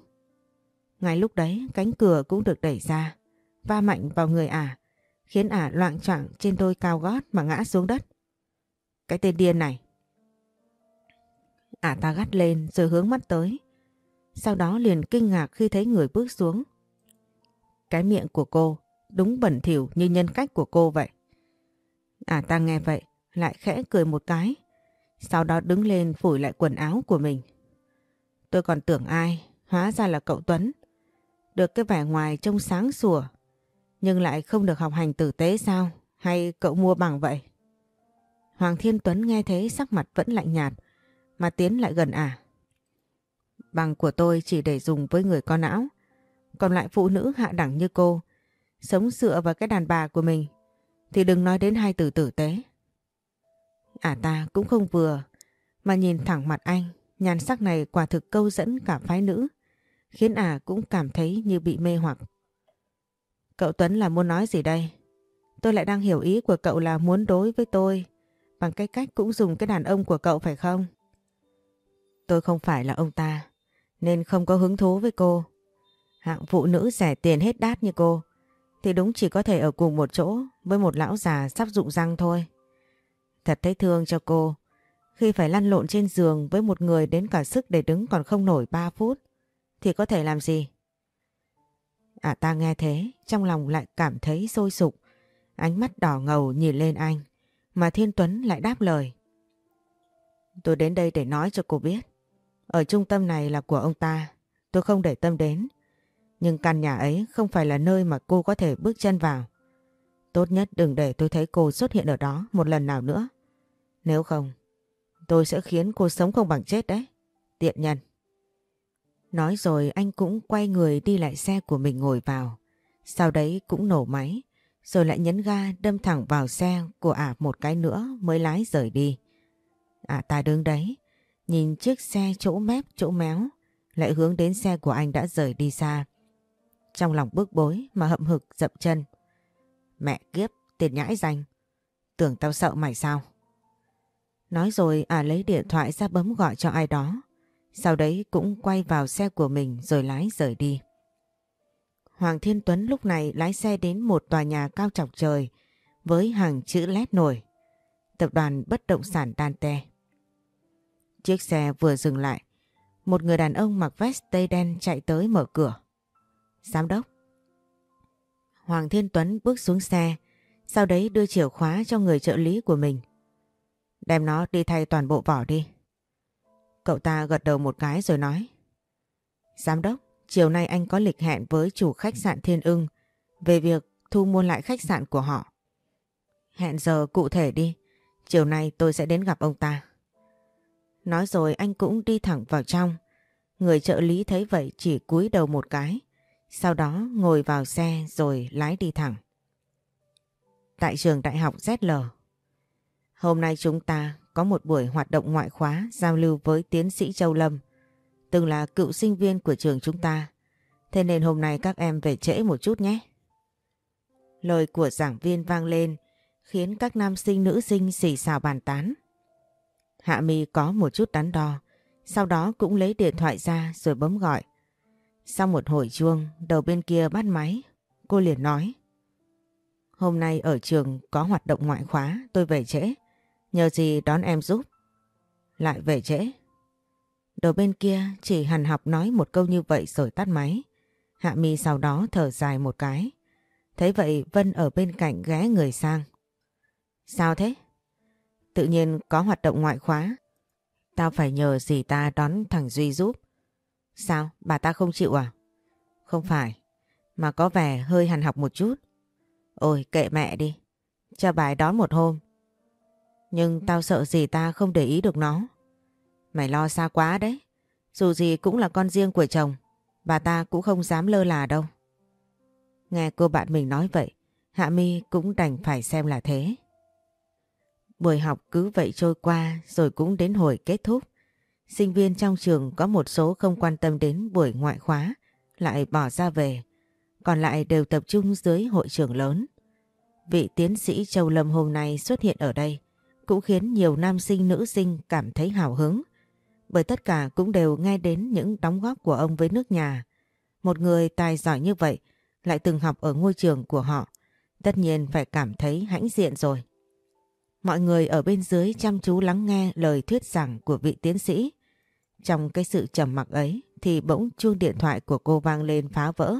Ngay lúc đấy cánh cửa cũng được đẩy ra, va mạnh vào người ả, khiến ả loạn choạng trên đôi cao gót mà ngã xuống đất. Cái tên điên này. Ả ta gắt lên rồi hướng mắt tới. Sau đó liền kinh ngạc khi thấy người bước xuống. Cái miệng của cô đúng bẩn thỉu như nhân cách của cô vậy. Ả ta nghe vậy lại khẽ cười một cái. Sau đó đứng lên phủi lại quần áo của mình. Tôi còn tưởng ai, hóa ra là cậu Tuấn. Được cái vẻ ngoài trông sáng sủa, nhưng lại không được học hành tử tế sao? Hay cậu mua bằng vậy? Hoàng Thiên Tuấn nghe thế sắc mặt vẫn lạnh nhạt, mà tiến lại gần à? Bằng của tôi chỉ để dùng với người con não, còn lại phụ nữ hạ đẳng như cô, sống dựa vào cái đàn bà của mình, thì đừng nói đến hai từ tử tế. Ả ta cũng không vừa, mà nhìn thẳng mặt anh, nhan sắc này quả thực câu dẫn cả phái nữ, khiến ả cũng cảm thấy như bị mê hoặc. Cậu Tuấn là muốn nói gì đây? Tôi lại đang hiểu ý của cậu là muốn đối với tôi bằng cái cách cũng dùng cái đàn ông của cậu phải không? Tôi không phải là ông ta, nên không có hứng thú với cô. Hạng phụ nữ rẻ tiền hết đát như cô, thì đúng chỉ có thể ở cùng một chỗ với một lão già sắp rụng răng thôi. Thật thấy thương cho cô, khi phải lăn lộn trên giường với một người đến cả sức để đứng còn không nổi 3 phút, thì có thể làm gì? À ta nghe thế, trong lòng lại cảm thấy sôi sục, ánh mắt đỏ ngầu nhìn lên anh, mà Thiên Tuấn lại đáp lời. Tôi đến đây để nói cho cô biết, ở trung tâm này là của ông ta, tôi không để tâm đến. Nhưng căn nhà ấy không phải là nơi mà cô có thể bước chân vào. Tốt nhất đừng để tôi thấy cô xuất hiện ở đó một lần nào nữa. Nếu không, tôi sẽ khiến cô sống không bằng chết đấy. Tiện nhân. Nói rồi anh cũng quay người đi lại xe của mình ngồi vào. Sau đấy cũng nổ máy, rồi lại nhấn ga đâm thẳng vào xe của ả một cái nữa mới lái rời đi. Ả ta đứng đấy, nhìn chiếc xe chỗ mép chỗ méo, lại hướng đến xe của anh đã rời đi xa. Trong lòng bức bối mà hậm hực dậm chân. Mẹ kiếp, tiền nhãi danh. Tưởng tao sợ mày sao? Nói rồi à lấy điện thoại ra bấm gọi cho ai đó. Sau đấy cũng quay vào xe của mình rồi lái rời đi. Hoàng Thiên Tuấn lúc này lái xe đến một tòa nhà cao chọc trời với hàng chữ lét nổi. Tập đoàn bất động sản Dante. Chiếc xe vừa dừng lại. Một người đàn ông mặc vest tây đen chạy tới mở cửa. Giám đốc. Hoàng Thiên Tuấn bước xuống xe, sau đấy đưa chìa khóa cho người trợ lý của mình. Đem nó đi thay toàn bộ vỏ đi. Cậu ta gật đầu một cái rồi nói. Giám đốc, chiều nay anh có lịch hẹn với chủ khách sạn Thiên ưng về việc thu mua lại khách sạn của họ. Hẹn giờ cụ thể đi, chiều nay tôi sẽ đến gặp ông ta. Nói rồi anh cũng đi thẳng vào trong. Người trợ lý thấy vậy chỉ cúi đầu một cái. Sau đó ngồi vào xe rồi lái đi thẳng. Tại trường đại học ZL. Hôm nay chúng ta có một buổi hoạt động ngoại khóa giao lưu với tiến sĩ Châu Lâm, từng là cựu sinh viên của trường chúng ta. Thế nên hôm nay các em về trễ một chút nhé. Lời của giảng viên vang lên khiến các nam sinh nữ sinh xì xào bàn tán. Hạ Mi có một chút đắn đo, sau đó cũng lấy điện thoại ra rồi bấm gọi. Sau một hồi chuông, đầu bên kia bắt máy, cô liền nói. Hôm nay ở trường có hoạt động ngoại khóa, tôi về trễ. Nhờ gì đón em giúp. Lại về trễ. Đầu bên kia chỉ hằn học nói một câu như vậy rồi tắt máy. Hạ mi sau đó thở dài một cái. Thấy vậy, Vân ở bên cạnh ghé người sang. Sao thế? Tự nhiên có hoạt động ngoại khóa. Tao phải nhờ gì ta đón thằng Duy giúp. Sao? Bà ta không chịu à? Không phải. Mà có vẻ hơi hằn học một chút. Ôi, kệ mẹ đi. cho bài đón một hôm. Nhưng tao sợ gì ta không để ý được nó. Mày lo xa quá đấy. Dù gì cũng là con riêng của chồng. Bà ta cũng không dám lơ là đâu. Nghe cô bạn mình nói vậy, Hạ Mi cũng đành phải xem là thế. Buổi học cứ vậy trôi qua rồi cũng đến hồi kết thúc. Sinh viên trong trường có một số không quan tâm đến buổi ngoại khóa, lại bỏ ra về. Còn lại đều tập trung dưới hội trường lớn. Vị tiến sĩ Châu Lâm hôm nay xuất hiện ở đây cũng khiến nhiều nam sinh nữ sinh cảm thấy hào hứng. Bởi tất cả cũng đều nghe đến những đóng góp của ông với nước nhà. Một người tài giỏi như vậy lại từng học ở ngôi trường của họ. Tất nhiên phải cảm thấy hãnh diện rồi. Mọi người ở bên dưới chăm chú lắng nghe lời thuyết giảng của vị tiến sĩ. Trong cái sự trầm mặc ấy thì bỗng chuông điện thoại của cô vang lên phá vỡ.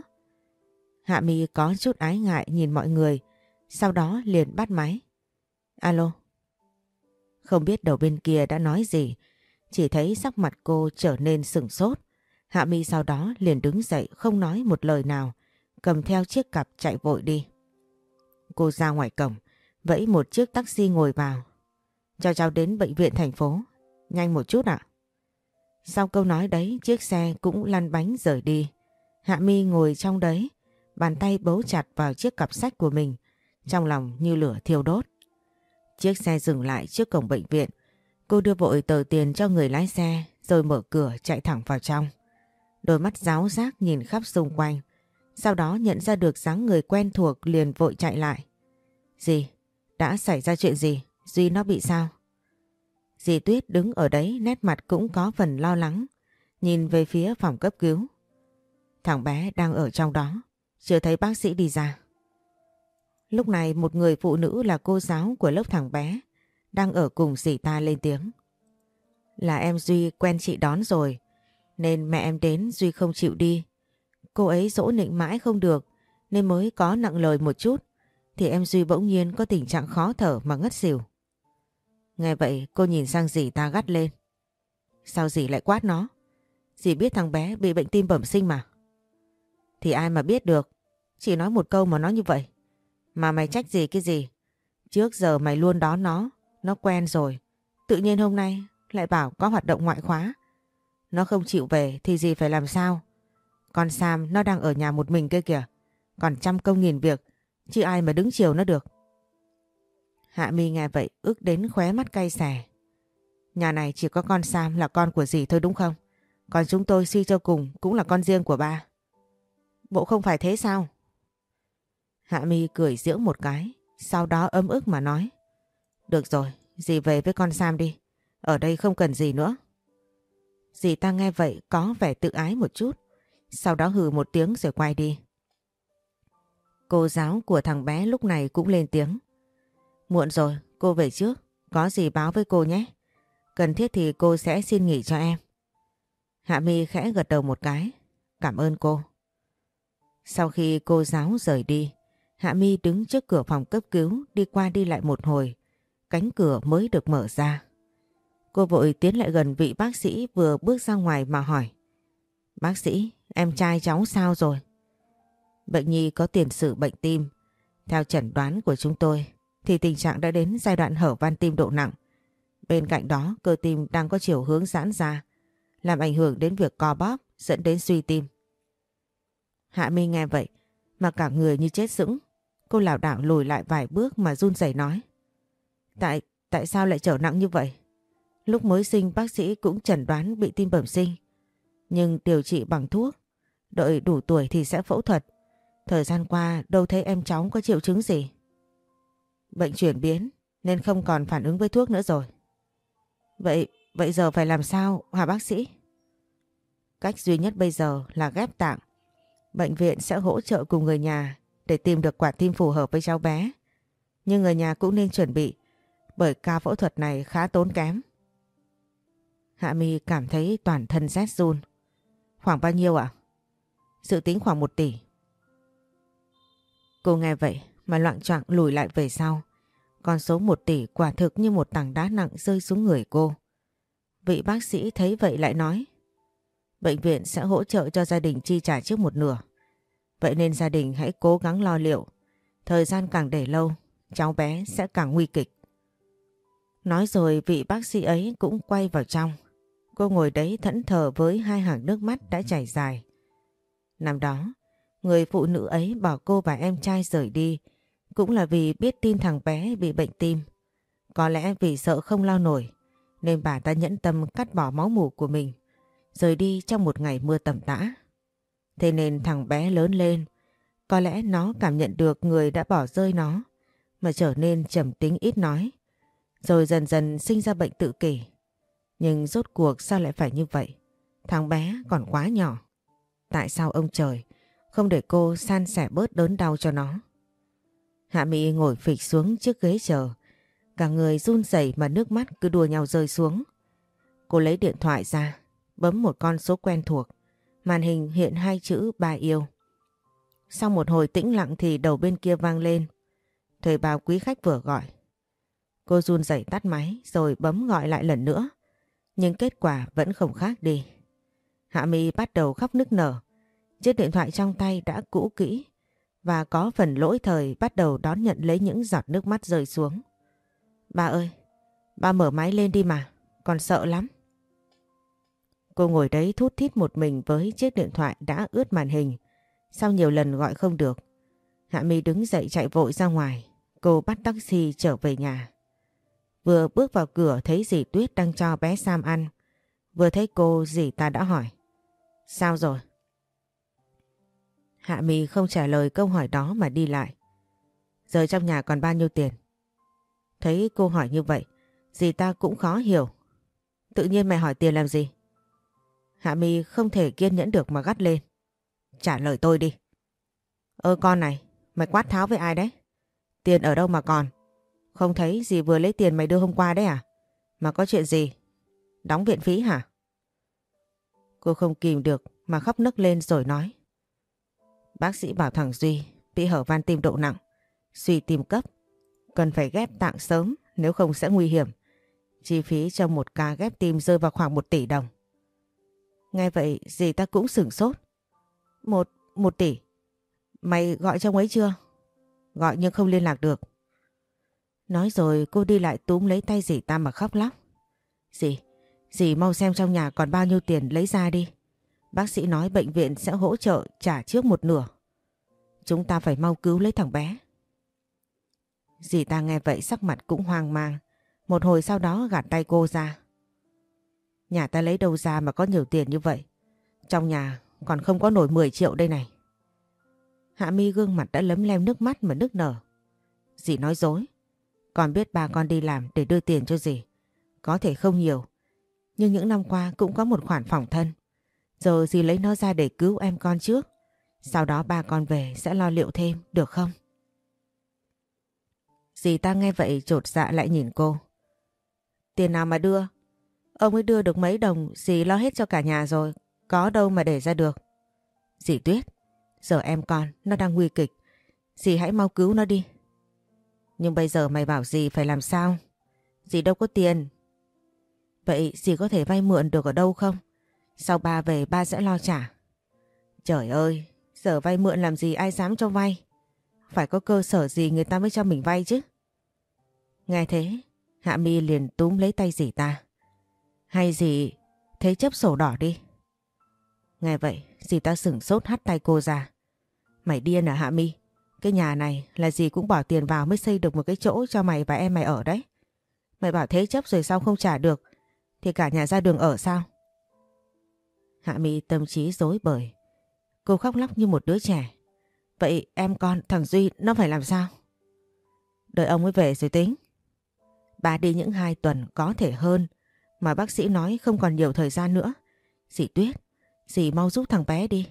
Hạ Mi có chút ái ngại nhìn mọi người, sau đó liền bắt máy. Alo. Không biết đầu bên kia đã nói gì, chỉ thấy sắc mặt cô trở nên sừng sốt. Hạ Mi sau đó liền đứng dậy không nói một lời nào, cầm theo chiếc cặp chạy vội đi. Cô ra ngoài cổng, vẫy một chiếc taxi ngồi vào. Cho cháu đến bệnh viện thành phố, nhanh một chút ạ. Sau câu nói đấy, chiếc xe cũng lăn bánh rời đi. Hạ Mi ngồi trong đấy, bàn tay bấu chặt vào chiếc cặp sách của mình, trong lòng như lửa thiêu đốt. Chiếc xe dừng lại trước cổng bệnh viện. Cô đưa vội tờ tiền cho người lái xe, rồi mở cửa chạy thẳng vào trong. Đôi mắt giáo giác nhìn khắp xung quanh. Sau đó nhận ra được dáng người quen thuộc liền vội chạy lại. Gì? Đã xảy ra chuyện gì? Duy nó bị sao? Dì Tuyết đứng ở đấy, nét mặt cũng có phần lo lắng. Nhìn về phía phòng cấp cứu. Thằng bé đang ở trong đó. Chưa thấy bác sĩ đi ra. Lúc này một người phụ nữ là cô giáo của lớp thằng bé, đang ở cùng dì ta lên tiếng. Là em Duy quen chị đón rồi, nên mẹ em đến Duy không chịu đi. Cô ấy dỗ nịnh mãi không được, nên mới có nặng lời một chút, thì em Duy bỗng nhiên có tình trạng khó thở mà ngất xỉu. Nghe vậy, cô nhìn sang dì ta gắt lên. Sao dì lại quát nó? Dì biết thằng bé bị bệnh tim bẩm sinh mà. Thì ai mà biết được. Chỉ nói một câu mà nói như vậy. Mà mày trách gì cái gì? Trước giờ mày luôn đón nó, nó quen rồi. Tự nhiên hôm nay lại bảo có hoạt động ngoại khóa. Nó không chịu về thì gì phải làm sao? Con Sam nó đang ở nhà một mình kia kìa. Còn trăm công nghìn việc, chứ ai mà đứng chiều nó được. Hạ mi nghe vậy ước đến khóe mắt cay xè. Nhà này chỉ có con Sam là con của dì thôi đúng không? Còn chúng tôi suy cho cùng cũng là con riêng của ba. Bộ không phải thế sao? Hạ mi cười giễu một cái, sau đó ấm ức mà nói. Được rồi, dì về với con Sam đi. Ở đây không cần gì nữa. Dì ta nghe vậy có vẻ tự ái một chút. Sau đó hừ một tiếng rồi quay đi. Cô giáo của thằng bé lúc này cũng lên tiếng. Muộn rồi, cô về trước. Có gì báo với cô nhé. Cần thiết thì cô sẽ xin nghỉ cho em. Hạ Mi khẽ gật đầu một cái. Cảm ơn cô. Sau khi cô giáo rời đi, Hạ Mi đứng trước cửa phòng cấp cứu đi qua đi lại một hồi. Cánh cửa mới được mở ra. Cô vội tiến lại gần vị bác sĩ vừa bước ra ngoài mà hỏi. Bác sĩ, em trai cháu sao rồi? Bệnh nhi có tiền sử bệnh tim. Theo chẩn đoán của chúng tôi thì tình trạng đã đến giai đoạn hở van tim độ nặng. Bên cạnh đó cơ tim đang có chiều hướng giãn ra, làm ảnh hưởng đến việc co bóp dẫn đến suy tim. Hạ Mi nghe vậy mà cả người như chết sững. Cô lảo đảo lùi lại vài bước mà run rẩy nói. Tại, tại sao lại trở nặng như vậy? Lúc mới sinh bác sĩ cũng chẩn đoán bị tim bẩm sinh. Nhưng điều trị bằng thuốc, đợi đủ tuổi thì sẽ phẫu thuật. Thời gian qua đâu thấy em cháu có triệu chứng gì. Bệnh chuyển biến nên không còn phản ứng với thuốc nữa rồi. Vậy, vậy giờ phải làm sao hả bác sĩ? Cách duy nhất bây giờ là ghép tạng. Bệnh viện sẽ hỗ trợ cùng người nhà để tìm được quả tim phù hợp với cháu bé. Nhưng người nhà cũng nên chuẩn bị, bởi ca phẫu thuật này khá tốn kém. Hạ Mi cảm thấy toàn thân rét run. Khoảng bao nhiêu ạ? Dự tính khoảng 1 tỷ. Cô nghe vậy mà loạn trọng lùi lại về sau. Con số 1 tỷ quả thực như một tảng đá nặng rơi xuống người cô. Vị bác sĩ thấy vậy lại nói. Bệnh viện sẽ hỗ trợ cho gia đình chi trả trước một nửa. Vậy nên gia đình hãy cố gắng lo liệu. Thời gian càng để lâu cháu bé sẽ càng nguy kịch. Nói rồi vị bác sĩ ấy cũng quay vào trong. Cô ngồi đấy thẫn thờ với hai hàng nước mắt đã chảy dài. Năm đó, người phụ nữ ấy bỏ cô và em trai rời đi cũng là vì biết tin thằng bé bị bệnh tim. Có lẽ vì sợ không lao nổi nên bà ta nhẫn tâm cắt bỏ máu mủ của mình rời đi trong một ngày mưa tầm tã. Thế nên thằng bé lớn lên có lẽ nó cảm nhận được người đã bỏ rơi nó mà trở nên trầm tính ít nói rồi dần dần sinh ra bệnh tự kỷ. Nhưng rốt cuộc sao lại phải như vậy? Thằng bé còn quá nhỏ. Tại sao ông trời không để cô san sẻ bớt đớn đau cho nó? Hạ Mỹ ngồi phịch xuống trước ghế chờ. Cả người run rẩy mà nước mắt cứ đùa nhau rơi xuống. Cô lấy điện thoại ra, bấm một con số quen thuộc. Màn hình hiện hai chữ ba yêu. Sau một hồi tĩnh lặng thì đầu bên kia vang lên. Thời bao quý khách vừa gọi. Cô run rẩy tắt máy rồi bấm gọi lại lần nữa. Nhưng kết quả vẫn không khác đi. Hạ Mi bắt đầu khóc nức nở. Chiếc điện thoại trong tay đã cũ kỹ và có phần lỗi thời bắt đầu đón nhận lấy những giọt nước mắt rơi xuống. Ba ơi, ba mở máy lên đi mà, còn sợ lắm. Cô ngồi đấy thút thít một mình với chiếc điện thoại đã ướt màn hình. Sau nhiều lần gọi không được, Hạ Mi đứng dậy chạy vội ra ngoài. Cô bắt taxi trở về nhà. Vừa bước vào cửa thấy dì Tuyết đang cho bé Sam ăn. Vừa thấy cô dì ta đã hỏi. Sao rồi? Hạ Mi không trả lời câu hỏi đó mà đi lại. Giờ trong nhà còn bao nhiêu tiền? Thấy cô hỏi như vậy, dì ta cũng khó hiểu. Tự nhiên mày hỏi tiền làm gì? Hạ Mi không thể kiên nhẫn được mà gắt lên. Trả lời tôi đi. Ơ con này, mày quát tháo với ai đấy? Tiền ở đâu mà còn? Không thấy gì vừa lấy tiền mày đưa hôm qua đấy à? Mà có chuyện gì? Đóng viện phí hả? Cô không kìm được mà khóc nức lên rồi nói. Bác sĩ bảo thằng Duy bị hở van tim độ nặng, suy tim cấp. Cần phải ghép tạng sớm nếu không sẽ nguy hiểm. Chi phí cho một ca ghép tim rơi vào khoảng một tỷ đồng. Nghe vậy dì ta cũng sửng sốt. Một, một tỷ. Mày gọi cho ông ấy chưa? Gọi nhưng không liên lạc được. Nói rồi cô đi lại túm lấy tay dì ta mà khóc lóc. Dì, dì mau xem trong nhà còn bao nhiêu tiền lấy ra đi. Bác sĩ nói bệnh viện sẽ hỗ trợ trả trước một nửa. Chúng ta phải mau cứu lấy thằng bé. Dì ta nghe vậy sắc mặt cũng hoang mang. Một hồi sau đó gạt tay cô ra. Nhà ta lấy đâu ra mà có nhiều tiền như vậy? Trong nhà còn không có nổi 10 triệu đây này. Hạ mi gương mặt đã lấm lem nước mắt mà nức nở. Dì nói dối. Còn biết ba con đi làm để đưa tiền cho dì. Có thể không nhiều. Nhưng những năm qua cũng có một khoản phòng thân. Giờ dì lấy nó ra để cứu em con trước. Sau đó ba con về sẽ lo liệu thêm, được không? Dì ta nghe vậy trột dạ lại nhìn cô. Tiền nào mà đưa? Ông ấy đưa được mấy đồng, dì lo hết cho cả nhà rồi. Có đâu mà để ra được. Dì Tuyết, giờ em con, nó đang nguy kịch. Dì hãy mau cứu nó đi. Nhưng bây giờ mày bảo dì phải làm sao? Dì đâu có tiền. Vậy dì có thể vay mượn được ở đâu không? Sau ba về ba sẽ lo trả. Trời ơi, giờ vay mượn làm gì ai dám cho vay? Phải có cơ sở gì người ta mới cho mình vay chứ? Nghe thế, Hạ Mi liền túm lấy tay dì ta. Hay gì thấy chấp sổ đỏ đi. Nghe vậy, dì ta sửng sốt hắt tay cô ra. Mày điên à Hạ Mi? Cái nhà này là dì cũng bỏ tiền vào mới xây được một cái chỗ cho mày và em mày ở đấy. Mày bảo thế chấp rồi sao không trả được thì cả nhà ra đường ở sao? Hạ Mi tâm trí dối bời. Cô khóc lóc như một đứa trẻ. Vậy em con thằng Duy nó phải làm sao? Đợi ông ấy về rồi tính. Bà đi những hai tuần có thể hơn mà bác sĩ nói không còn nhiều thời gian nữa. Dì Tuyết, dì mau giúp thằng bé đi.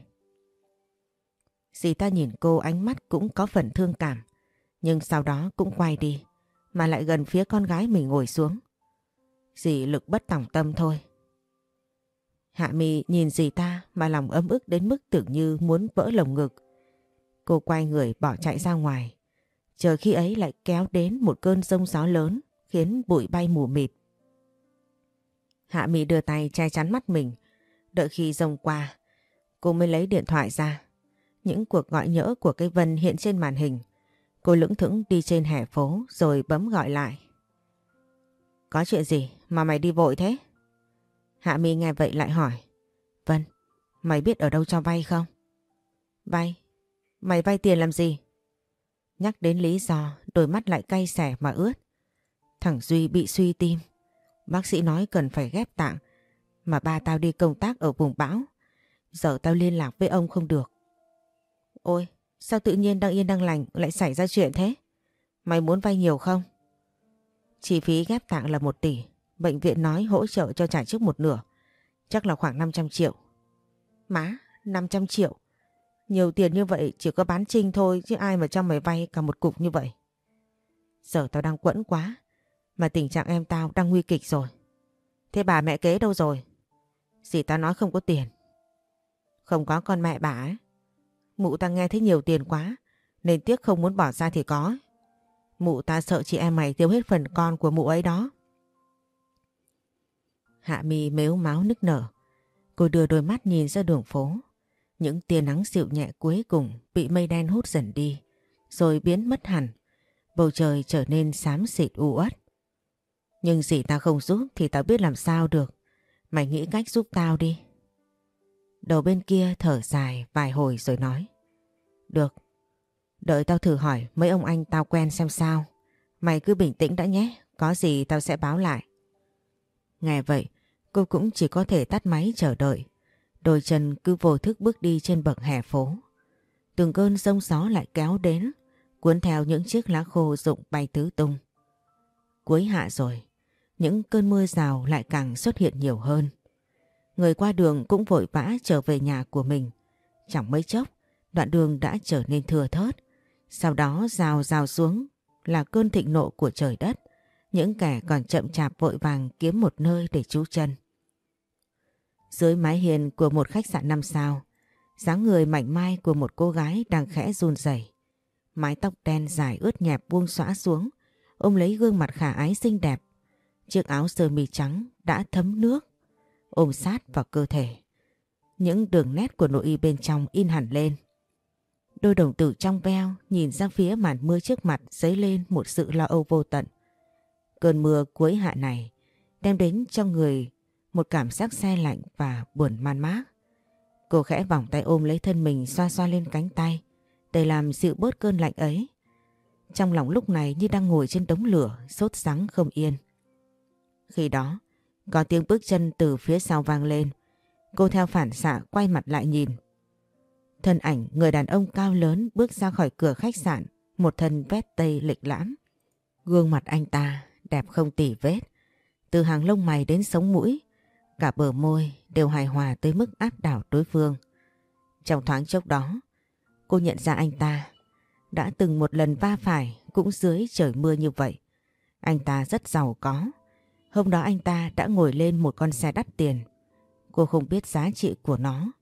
Dì ta nhìn cô ánh mắt cũng có phần thương cảm. Nhưng sau đó cũng quay đi mà lại gần phía con gái mình ngồi xuống. Dì lực bất tòng tâm thôi. Hạ mi nhìn dì ta mà lòng ấm ức đến mức tưởng như muốn vỡ lồng ngực. Cô quay người bỏ chạy ra ngoài. Chờ khi ấy lại kéo đến một cơn rông gió lớn khiến bụi bay mù mịt. Hạ Mỹ đưa tay che chắn mắt mình. Đợi khi rông qua, cô mới lấy điện thoại ra. Những cuộc gọi nhỡ của cây Vân hiện trên màn hình. Cô lững thững đi trên hè phố rồi bấm gọi lại. Có chuyện gì mà mày đi vội thế? Hạ Mi nghe vậy lại hỏi. Vân, mày biết ở đâu cho vay không? Vay? Mày vay tiền làm gì? Nhắc đến lý do, đôi mắt lại cay xẻ mà ướt. Thằng Duy bị suy tim. Bác sĩ nói cần phải ghép tạng. Mà ba tao đi công tác ở vùng bão. Giờ tao liên lạc với ông không được. Ôi, sao tự nhiên đang yên đang lành lại xảy ra chuyện thế? Mày muốn vay nhiều không? Chi phí ghép tạng là 1 tỷ. Bệnh viện nói hỗ trợ cho trả trước một nửa. Chắc là khoảng 500 triệu. Má, 500 triệu. Nhiều tiền như vậy chỉ có bán trinh thôi chứ ai mà cho mày vay cả một cục như vậy. Giờ tao đang quẫn quá. Mà tình trạng em tao đang nguy kịch rồi. Thế bà mẹ kế đâu rồi? Dì tao nói không có tiền. Không có con mẹ bà ấy. Mụ ta nghe thấy nhiều tiền quá. Nên tiếc không muốn bỏ ra thì có. Mụ ta sợ chị em mày tiêu hết phần con của mụ ấy đó. Hạ mi mếu máu nức nở. Cô đưa đôi mắt nhìn ra đường phố. Những tia nắng dịu nhẹ cuối cùng bị mây đen hút dần đi. Rồi biến mất hẳn. Bầu trời trở nên xám xịt u uất. Nhưng dì tao không giúp thì tao biết làm sao được. Mày nghĩ cách giúp tao đi. Đầu bên kia thở dài vài hồi rồi nói. Được. Đợi tao thử hỏi mấy ông anh tao quen xem sao. Mày cứ bình tĩnh đã nhé. Có gì tao sẽ báo lại. Nghe vậy, cô cũng chỉ có thể tắt máy chờ đợi. Đôi chân cứ vô thức bước đi trên bậc hè phố. Từng cơn sông gió lại kéo đến, cuốn theo những chiếc lá khô rụng bay tứ tung. Cuối hạ rồi, những cơn mưa rào lại càng xuất hiện nhiều hơn. Người qua đường cũng vội vã trở về nhà của mình. Chẳng mấy chốc, đoạn đường đã trở nên thừa thớt. Sau đó rào rào xuống là cơn thịnh nộ của trời đất. Những kẻ còn chậm chạp vội vàng kiếm một nơi để trú chân. Dưới mái hiền của một khách sạn năm sao, dáng người mảnh mai của một cô gái đang khẽ run rẩy. Mái tóc đen dài ướt nhẹp buông xõa xuống, ôm lấy gương mặt khả ái xinh đẹp. Chiếc áo sơ mi trắng đã thấm nước, ôm sát vào cơ thể. Những đường nét của nội y bên trong in hẳn lên. Đôi đồng tử trong veo nhìn ra phía màn mưa trước mặt dấy lên một sự lo âu vô tận. Cơn mưa cuối hạ này đem đến cho người một cảm giác xe lạnh và buồn man mác. Cô khẽ vòng tay ôm lấy thân mình xoa xoa lên cánh tay để làm dịu bớt cơn lạnh ấy. Trong lòng lúc này như đang ngồi trên đống lửa sốt sắng không yên. Khi đó, có tiếng bước chân từ phía sau vang lên. Cô theo phản xạ quay mặt lại nhìn. Thân ảnh người đàn ông cao lớn bước ra khỏi cửa khách sạn, một thân vét tây lịch lãm. Gương mặt anh ta đẹp không tỉ vết, từ hàng lông mày đến sống mũi, cả bờ môi đều hài hòa tới mức áp đảo đối phương. Trong thoáng chốc đó, cô nhận ra anh ta đã từng một lần va phải cũng dưới trời mưa như vậy. Anh ta rất giàu có. Hôm đó anh ta đã ngồi lên một con xe đắt tiền. Cô không biết giá trị của nó,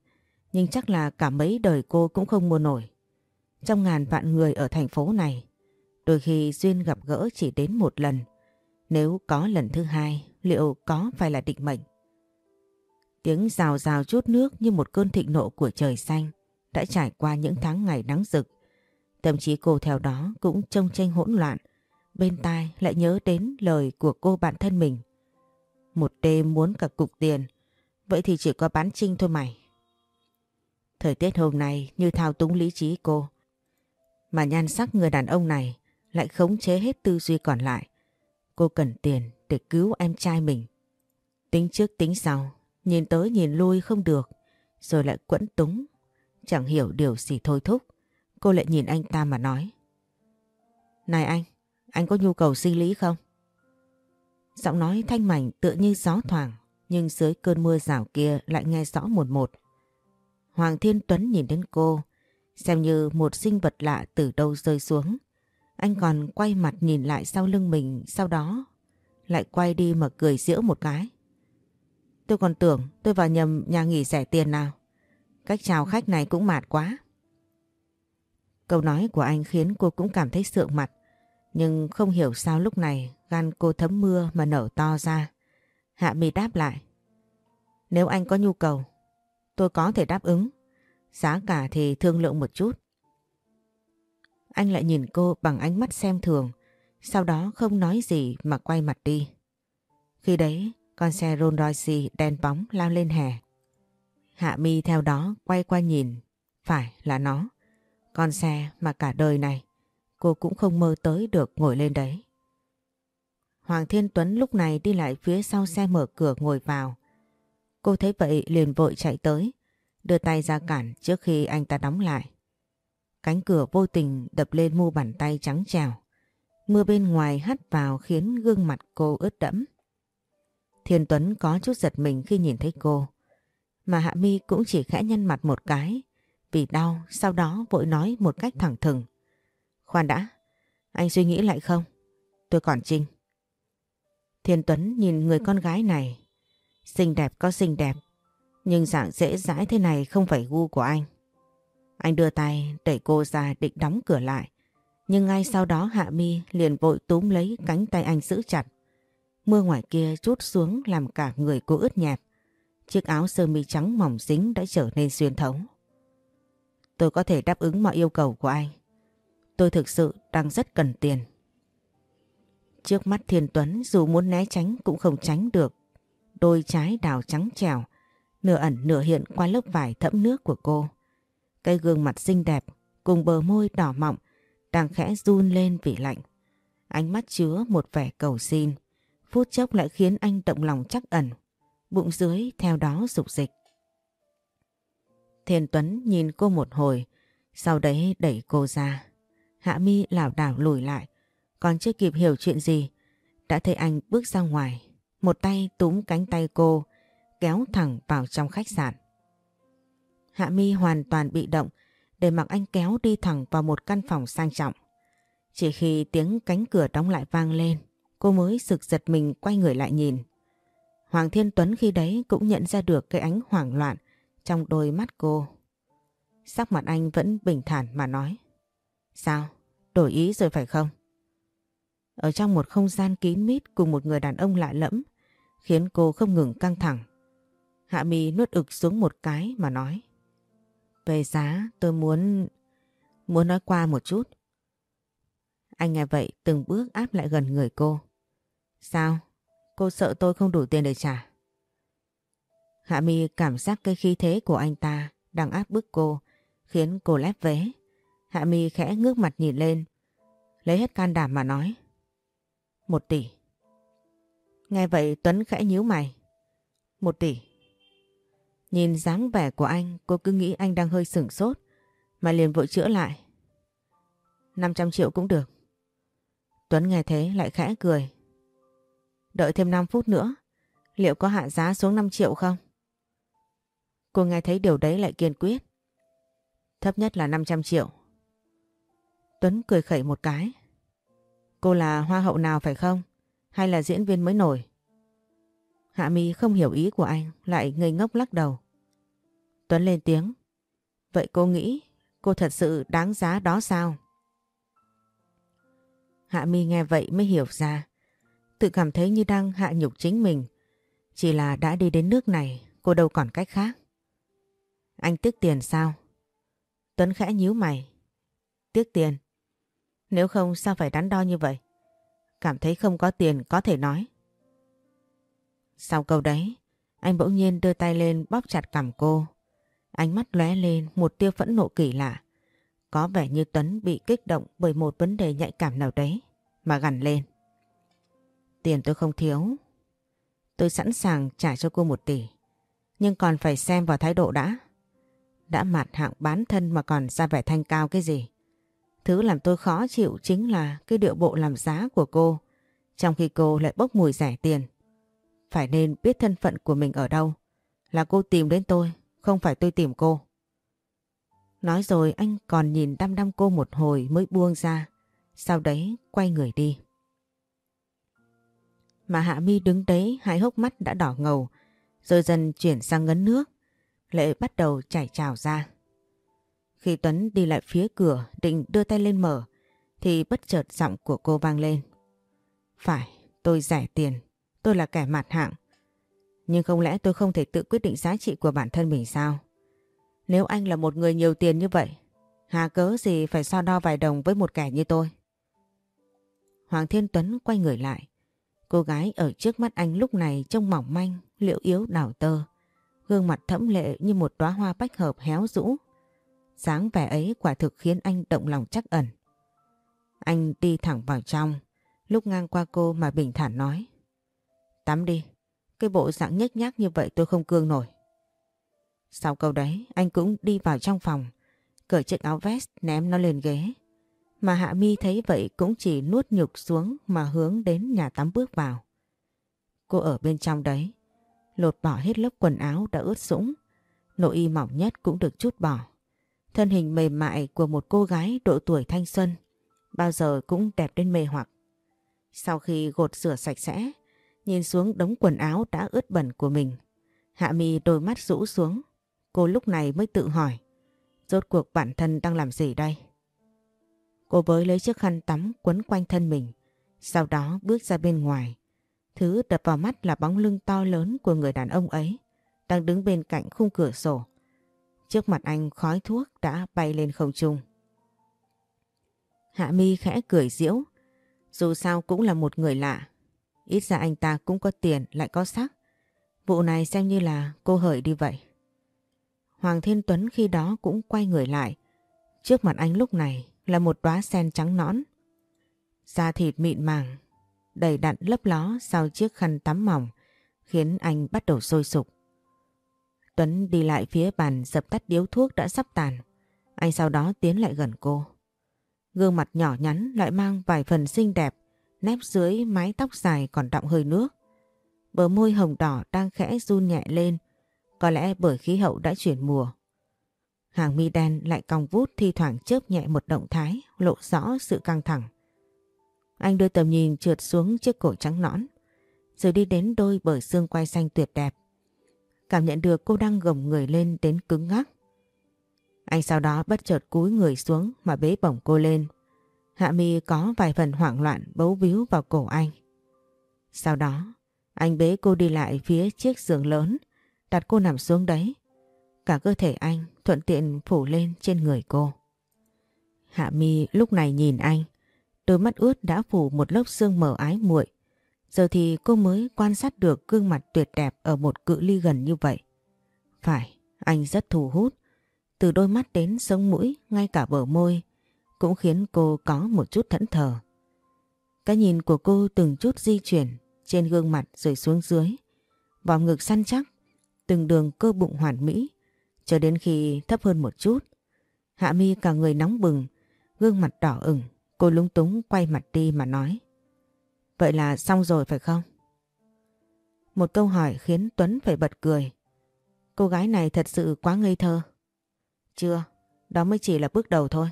nhưng chắc là cả mấy đời cô cũng không mua nổi. Trong ngàn vạn người ở thành phố này, đôi khi duyên gặp gỡ chỉ đến một lần. Nếu có lần thứ hai, liệu có phải là định mệnh? Tiếng rào rào chút nước như một cơn thịnh nộ của trời xanh đã trải qua những tháng ngày nắng rực. Thậm chí cô theo đó cũng trông tranh hỗn loạn, bên tai lại nhớ đến lời của cô bạn thân mình. Một đêm muốn cả cục tiền, vậy thì chỉ có bán trinh thôi mày. Thời tiết hôm nay như thao túng lý trí cô. Mà nhan sắc người đàn ông này lại khống chế hết tư duy còn lại. Cô cần tiền để cứu em trai mình. Tính trước tính sau, nhìn tới nhìn lui không được, rồi lại quẫn túng. Chẳng hiểu điều gì thôi thúc. Cô lại nhìn anh ta mà nói. Này anh, anh có nhu cầu sinh lý không? Giọng nói thanh mảnh tựa như gió thoảng, nhưng dưới cơn mưa rào kia lại nghe rõ một một. Hoàng Thiên Tuấn nhìn đến cô, xem như một sinh vật lạ từ đâu rơi xuống. Anh còn quay mặt nhìn lại sau lưng mình, sau đó lại quay đi mà cười giễu một cái. Tôi còn tưởng tôi vào nhầm nhà nghỉ rẻ tiền nào. Cách chào khách này cũng mạt quá. Câu nói của anh khiến cô cũng cảm thấy sượng mặt. Nhưng không hiểu sao lúc này gan cô thấm mưa mà nở to ra. Hạ mi đáp lại. Nếu anh có nhu cầu, tôi có thể đáp ứng. Giá cả thì thương lượng một chút. Anh lại nhìn cô bằng ánh mắt xem thường, sau đó không nói gì mà quay mặt đi. Khi đấy, con xe Rolls Royce đen bóng lao lên hè. Hạ mi theo đó quay qua nhìn, phải là nó. Con xe mà cả đời này cô cũng không mơ tới được ngồi lên đấy. Hoàng Thiên Tuấn lúc này đi lại phía sau xe mở cửa ngồi vào. Cô thấy vậy liền vội chạy tới, đưa tay ra cản trước khi anh ta đóng lại. Cánh cửa vô tình đập lên mu bàn tay trắng trèo. Mưa bên ngoài hắt vào khiến gương mặt cô ướt đẫm. Thiên Tuấn có chút giật mình khi nhìn thấy cô. Mà Hạ Mi cũng chỉ khẽ nhăn mặt một cái vì đau sau đó vội nói một cách thẳng thừng. Khoan đã, anh suy nghĩ lại không? Tôi còn Trinh. Thiên Tuấn nhìn người con gái này. Xinh đẹp có xinh đẹp, nhưng dạng dễ dãi thế này không phải gu của anh. Anh đưa tay đẩy cô ra định đóng cửa lại. Nhưng ngay sau đó Hạ Mi liền vội túm lấy cánh tay anh giữ chặt. Mưa ngoài kia chút xuống làm cả người cô ướt nhẹp. Chiếc áo sơ mi trắng mỏng dính đã trở nên xuyên thấu. Tôi có thể đáp ứng mọi yêu cầu của anh. Tôi thực sự đang rất cần tiền. Trước mắt Thiên Tuấn dù muốn né tránh cũng không tránh được. Đôi trái đào trắng trèo, nửa ẩn nửa hiện qua lớp vải thẫm nước của cô. Cái gương mặt xinh đẹp cùng bờ môi đỏ mọng đang khẽ run lên vì lạnh. Ánh mắt chứa một vẻ cầu xin, phút chốc lại khiến anh động lòng chắc ẩn. Bụng dưới theo đó dục dịch. Thiên Tuấn nhìn cô một hồi, sau đấy đẩy cô ra. Hạ mi lảo đảo lùi lại, còn chưa kịp hiểu chuyện gì, đã thấy anh bước ra ngoài, một tay túm cánh tay cô, kéo thẳng vào trong khách sạn. Hạ mi hoàn toàn bị động để mặc anh kéo đi thẳng vào một căn phòng sang trọng. Chỉ khi tiếng cánh cửa đóng lại vang lên, cô mới sực giật mình quay người lại nhìn. Hoàng Thiên Tuấn khi đấy cũng nhận ra được cái ánh hoảng loạn trong đôi mắt cô. Sắc mặt anh vẫn bình thản mà nói. Sao? Đổi ý rồi phải không? Ở trong một không gian kín mít cùng một người đàn ông lạ lẫm khiến cô không ngừng căng thẳng. Hạ Mi nuốt ực xuống một cái mà nói. Về giá tôi muốn... muốn nói qua một chút. Anh nghe vậy từng bước áp lại gần người cô. Sao? Cô sợ tôi không đủ tiền để trả. Hạ Mi cảm giác cái khí thế của anh ta đang áp bức cô, khiến cô lép vế. Hạ Mi khẽ ngước mặt nhìn lên, lấy hết can đảm mà nói. Một tỷ. Nghe vậy Tuấn khẽ nhíu mày. Một tỷ. Nhìn dáng vẻ của anh, cô cứ nghĩ anh đang hơi sửng sốt, mà liền vội chữa lại. 500 triệu cũng được. Tuấn nghe thế lại khẽ cười. Đợi thêm 5 phút nữa, liệu có hạ giá xuống 5 triệu không? Cô nghe thấy điều đấy lại kiên quyết. Thấp nhất là 500 triệu. Tuấn cười khẩy một cái. Cô là hoa hậu nào phải không? Hay là diễn viên mới nổi? Hạ Mi không hiểu ý của anh, lại ngây ngốc lắc đầu. Tuấn lên tiếng. Vậy cô nghĩ cô thật sự đáng giá đó sao? Hạ Mi nghe vậy mới hiểu ra. Tự cảm thấy như đang hạ nhục chính mình. Chỉ là đã đi đến nước này, cô đâu còn cách khác. Anh tiếc tiền sao? Tuấn khẽ nhíu mày. Tiếc tiền? Nếu không sao phải đắn đo như vậy? Cảm thấy không có tiền có thể nói. Sau câu đấy, anh bỗng nhiên đưa tay lên bóp chặt cằm cô. Ánh mắt lóe lên một tia phẫn nộ kỳ lạ. Có vẻ như Tuấn bị kích động bởi một vấn đề nhạy cảm nào đấy mà gằn lên. Tiền tôi không thiếu. Tôi sẵn sàng trả cho cô một tỷ. Nhưng còn phải xem vào thái độ đã. Đã mặt hạng bán thân mà còn ra vẻ thanh cao cái gì. Thứ làm tôi khó chịu chính là cái điệu bộ làm giá của cô. Trong khi cô lại bốc mùi rẻ tiền. Phải nên biết thân phận của mình ở đâu. Là cô tìm đến tôi, không phải tôi tìm cô. Nói rồi anh còn nhìn đăm đăm cô một hồi mới buông ra. Sau đấy quay người đi. Mà Hạ Mi đứng đấy hai hốc mắt đã đỏ ngầu. Rồi dần chuyển sang ngấn nước. Lệ bắt đầu chảy trào ra. Khi Tuấn đi lại phía cửa định đưa tay lên mở thì bất chợt giọng của cô vang lên. Phải, tôi rẻ tiền, tôi là kẻ mặt hạng. Nhưng không lẽ tôi không thể tự quyết định giá trị của bản thân mình sao? Nếu anh là một người nhiều tiền như vậy, Hà cớ gì phải so đo vài đồng với một kẻ như tôi. Hoàng Thiên Tuấn quay người lại. Cô gái ở trước mắt anh lúc này trông mỏng manh, liệu yếu đảo tơ. Gương mặt thẫm lệ như một đóa hoa bách hợp héo rũ dáng vẻ ấy quả thực khiến anh động lòng chắc ẩn. Anh đi thẳng vào trong, lúc ngang qua cô mà bình thản nói. Tắm đi, cái bộ dạng nhếch nhác như vậy tôi không cương nổi. Sau câu đấy, anh cũng đi vào trong phòng, cởi chiếc áo vest ném nó lên ghế. Mà Hạ Mi thấy vậy cũng chỉ nuốt nhục xuống mà hướng đến nhà tắm bước vào. Cô ở bên trong đấy, lột bỏ hết lớp quần áo đã ướt sũng, nội y mỏng nhất cũng được chút bỏ. Thân hình mềm mại của một cô gái độ tuổi thanh xuân, bao giờ cũng đẹp đến mê hoặc. Sau khi gột rửa sạch sẽ, nhìn xuống đống quần áo đã ướt bẩn của mình, Hạ Mi đôi mắt rũ xuống, cô lúc này mới tự hỏi, rốt cuộc bản thân đang làm gì đây? Cô với lấy chiếc khăn tắm quấn quanh thân mình, sau đó bước ra bên ngoài. Thứ đập vào mắt là bóng lưng to lớn của người đàn ông ấy, đang đứng bên cạnh khung cửa sổ. Trước mặt anh khói thuốc đã bay lên không trung. Hạ mi khẽ cười diễu, dù sao cũng là một người lạ. Ít ra anh ta cũng có tiền lại có sắc. Vụ này xem như là cô hởi đi vậy. Hoàng Thiên Tuấn khi đó cũng quay người lại. Trước mặt anh lúc này là một đóa sen trắng nõn. Da thịt mịn màng, đầy đặn lấp ló sau chiếc khăn tắm mỏng, khiến anh bắt đầu sôi sục. Tuấn đi lại phía bàn dập tắt điếu thuốc đã sắp tàn. Anh sau đó tiến lại gần cô. Gương mặt nhỏ nhắn lại mang vài phần xinh đẹp, nép dưới mái tóc dài còn đọng hơi nước. Bờ môi hồng đỏ đang khẽ run nhẹ lên, có lẽ bởi khí hậu đã chuyển mùa. Hàng mi đen lại cong vút thi thoảng chớp nhẹ một động thái, lộ rõ sự căng thẳng. Anh đưa tầm nhìn trượt xuống chiếc cổ trắng nõn, rồi đi đến đôi bờ xương quai xanh tuyệt đẹp. Cảm nhận được cô đang gồng người lên đến cứng ngắc. Anh sau đó bất chợt cúi người xuống mà bế bổng cô lên. Hạ mi có vài phần hoảng loạn bấu víu vào cổ anh. Sau đó, anh bế cô đi lại phía chiếc giường lớn, đặt cô nằm xuống đấy. Cả cơ thể anh thuận tiện phủ lên trên người cô. Hạ mi lúc này nhìn anh, đôi mắt ướt đã phủ một lớp sương mờ ái muội. Giờ thì cô mới quan sát được gương mặt tuyệt đẹp ở một cự ly gần như vậy. Phải, anh rất thu hút. Từ đôi mắt đến sống mũi, ngay cả bờ môi, cũng khiến cô có một chút thẫn thờ. Cái nhìn của cô từng chút di chuyển trên gương mặt rồi xuống dưới. Vòng ngực săn chắc, từng đường cơ bụng hoàn mỹ, cho đến khi thấp hơn một chút. Hạ mi cả người nóng bừng, gương mặt đỏ ửng, cô lúng túng quay mặt đi mà nói. Vậy là xong rồi phải không? Một câu hỏi khiến Tuấn phải bật cười. Cô gái này thật sự quá ngây thơ. Chưa, đó mới chỉ là bước đầu thôi.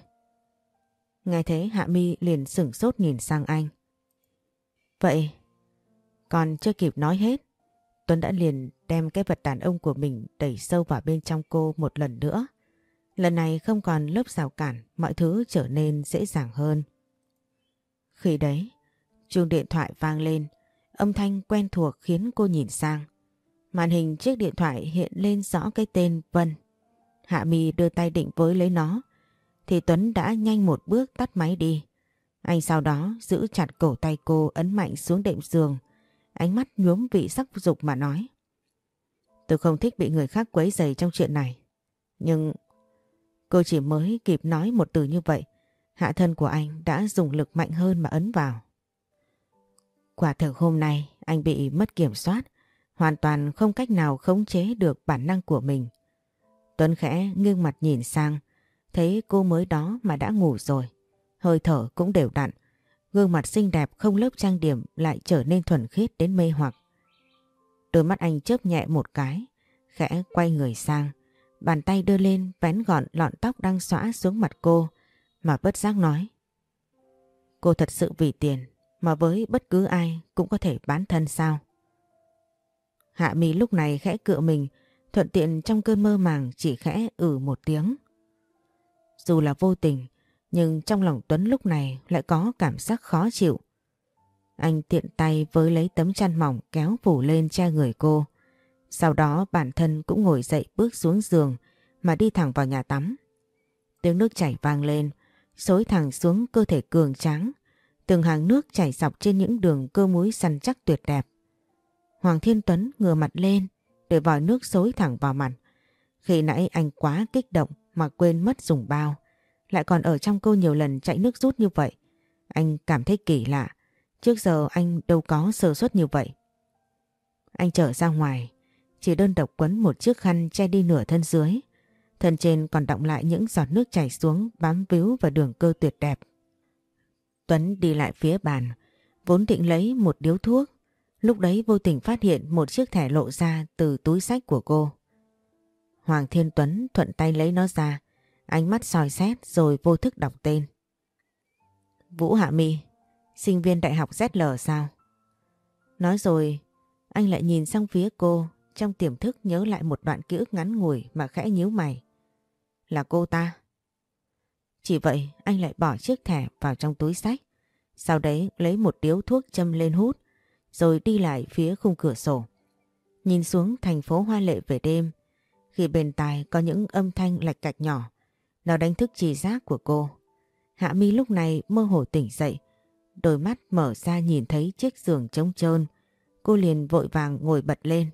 Nghe thế Hạ Mi liền sửng sốt nhìn sang anh. Vậy, còn chưa kịp nói hết, Tuấn đã liền đem cái vật đàn ông của mình đẩy sâu vào bên trong cô một lần nữa. Lần này không còn lớp rào cản, mọi thứ trở nên dễ dàng hơn. Khi đấy, chuông điện thoại vang lên, âm thanh quen thuộc khiến cô nhìn sang. Màn hình chiếc điện thoại hiện lên rõ cái tên Vân. Hạ Mi đưa tay định với lấy nó, thì Tuấn đã nhanh một bước tắt máy đi. Anh sau đó giữ chặt cổ tay cô ấn mạnh xuống đệm giường, ánh mắt nhuốm vị sắc dục mà nói. Tôi không thích bị người khác quấy rầy trong chuyện này. Nhưng cô chỉ mới kịp nói một từ như vậy, hạ thân của anh đã dùng lực mạnh hơn mà ấn vào. Quả thực hôm nay anh bị mất kiểm soát, hoàn toàn không cách nào khống chế được bản năng của mình. Tuấn khẽ nghiêng mặt nhìn sang, thấy cô mới đó mà đã ngủ rồi. Hơi thở cũng đều đặn, gương mặt xinh đẹp không lớp trang điểm lại trở nên thuần khiết đến mê hoặc. Đôi mắt anh chớp nhẹ một cái, khẽ quay người sang, bàn tay đưa lên vén gọn lọn tóc đang xõa xuống mặt cô mà bất giác nói. Cô thật sự vì tiền mà với bất cứ ai cũng có thể bán thân sao? Hạ mi lúc này khẽ cựa mình, thuận tiện trong cơn mơ màng chỉ khẽ ử một tiếng. Dù là vô tình, nhưng trong lòng Tuấn lúc này lại có cảm giác khó chịu. Anh tiện tay với lấy tấm chăn mỏng kéo phủ lên che người cô. Sau đó bản thân cũng ngồi dậy bước xuống giường mà đi thẳng vào nhà tắm. Tiếng nước chảy vang lên, xối thẳng xuống cơ thể cường tráng. Từng hàng nước chảy dọc trên những đường cơ múi săn chắc tuyệt đẹp. Hoàng Thiên Tuấn ngửa mặt lên để vòi nước xối thẳng vào mặt. Khi nãy anh quá kích động mà quên mất dùng bao. Lại còn ở trong cô nhiều lần chạy nước rút như vậy. Anh cảm thấy kỳ lạ. Trước giờ anh đâu có sơ suất như vậy. Anh trở ra ngoài, chỉ đơn độc quấn một chiếc khăn che đi nửa thân dưới. Thân trên còn đọng lại những giọt nước chảy xuống bám víu vào đường cơ tuyệt đẹp. Tuấn đi lại phía bàn, vốn định lấy một điếu thuốc. Lúc đấy vô tình phát hiện một chiếc thẻ lộ ra từ túi sách của cô. Hoàng Thiên Tuấn thuận tay lấy nó ra, ánh mắt soi xét rồi vô thức đọc tên. Vũ Hạ Mi, sinh viên đại học ZL sao? Nói rồi, anh lại nhìn sang phía cô, trong tiềm thức nhớ lại một đoạn ký ức ngắn ngủi mà khẽ nhíu mày. Là cô ta. Chỉ vậy, anh lại bỏ chiếc thẻ vào trong túi sách. Sau đấy, lấy một điếu thuốc châm lên hút, rồi đi lại phía khung cửa sổ. Nhìn xuống thành phố hoa lệ về đêm, khi bên tai có những âm thanh lạch cạch nhỏ, nó đánh thức trí giác của cô. Hạ mi lúc này mơ hồ tỉnh dậy, đôi mắt mở ra nhìn thấy chiếc giường trống trơn cô liền vội vàng ngồi bật lên.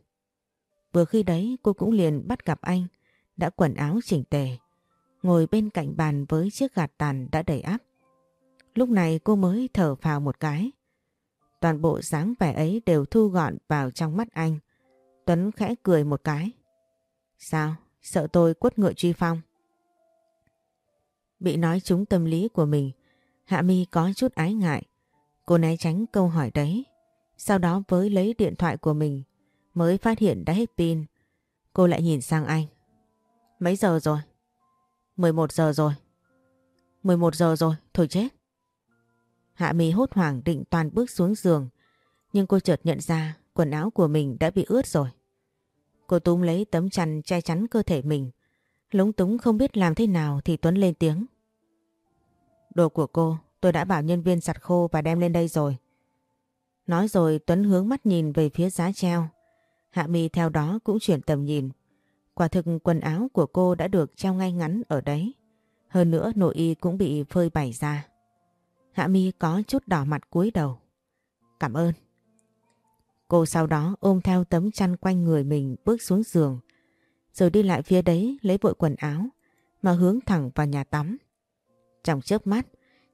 Vừa khi đấy, cô cũng liền bắt gặp anh, đã quần áo chỉnh tề ngồi bên cạnh bàn với chiếc gạt tàn đã đầy áp. Lúc này cô mới thở phào một cái. Toàn bộ dáng vẻ ấy đều thu gọn vào trong mắt anh. Tuấn khẽ cười một cái. Sao? Sợ tôi quất ngựa truy phong? Bị nói trúng tâm lý của mình, Hạ Mi có chút ái ngại. Cô né tránh câu hỏi đấy. Sau đó với lấy điện thoại của mình mới phát hiện đã hết pin. Cô lại nhìn sang anh. Mấy giờ rồi? 11 giờ rồi. 11 giờ rồi, thôi chết. Hạ Mi hốt hoảng định toàn bước xuống giường. Nhưng cô chợt nhận ra quần áo của mình đã bị ướt rồi. Cô túm lấy tấm chăn che chắn cơ thể mình. Lúng túng không biết làm thế nào thì Tuấn lên tiếng. Đồ của cô tôi đã bảo nhân viên giặt khô và đem lên đây rồi. Nói rồi Tuấn hướng mắt nhìn về phía giá treo. Hạ Mi theo đó cũng chuyển tầm nhìn. Quả thực quần áo của cô đã được treo ngay ngắn ở đấy. Hơn nữa nội y cũng bị phơi bày ra. Hạ Mi có chút đỏ mặt cúi đầu. Cảm ơn. Cô sau đó ôm theo tấm chăn quanh người mình bước xuống giường. Rồi đi lại phía đấy lấy vội quần áo, mà hướng thẳng vào nhà tắm. Trong chớp mắt,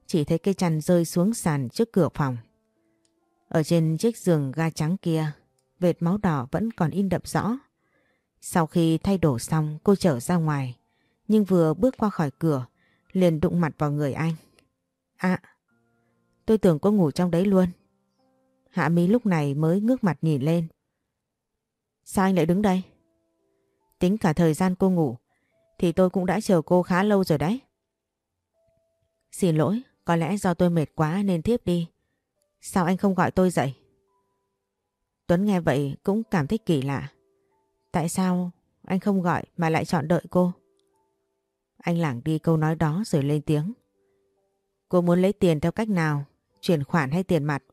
chỉ thấy cây chăn rơi xuống sàn trước cửa phòng. Ở trên chiếc giường ga trắng kia, vệt máu đỏ vẫn còn in đậm rõ. Sau khi thay đổi xong cô trở ra ngoài nhưng vừa bước qua khỏi cửa liền đụng mặt vào người anh. À, tôi tưởng cô ngủ trong đấy luôn. Hạ Mỹ lúc này mới ngước mặt nhìn lên. Sao anh lại đứng đây? Tính cả thời gian cô ngủ thì tôi cũng đã chờ cô khá lâu rồi đấy. Xin lỗi, có lẽ do tôi mệt quá nên thiếp đi. Sao anh không gọi tôi dậy? Tuấn nghe vậy cũng cảm thấy kỳ lạ. Tại sao anh không gọi mà lại chọn đợi cô? Anh lảng đi câu nói đó rồi lên tiếng. Cô muốn lấy tiền theo cách nào? Chuyển khoản hay tiền mặt?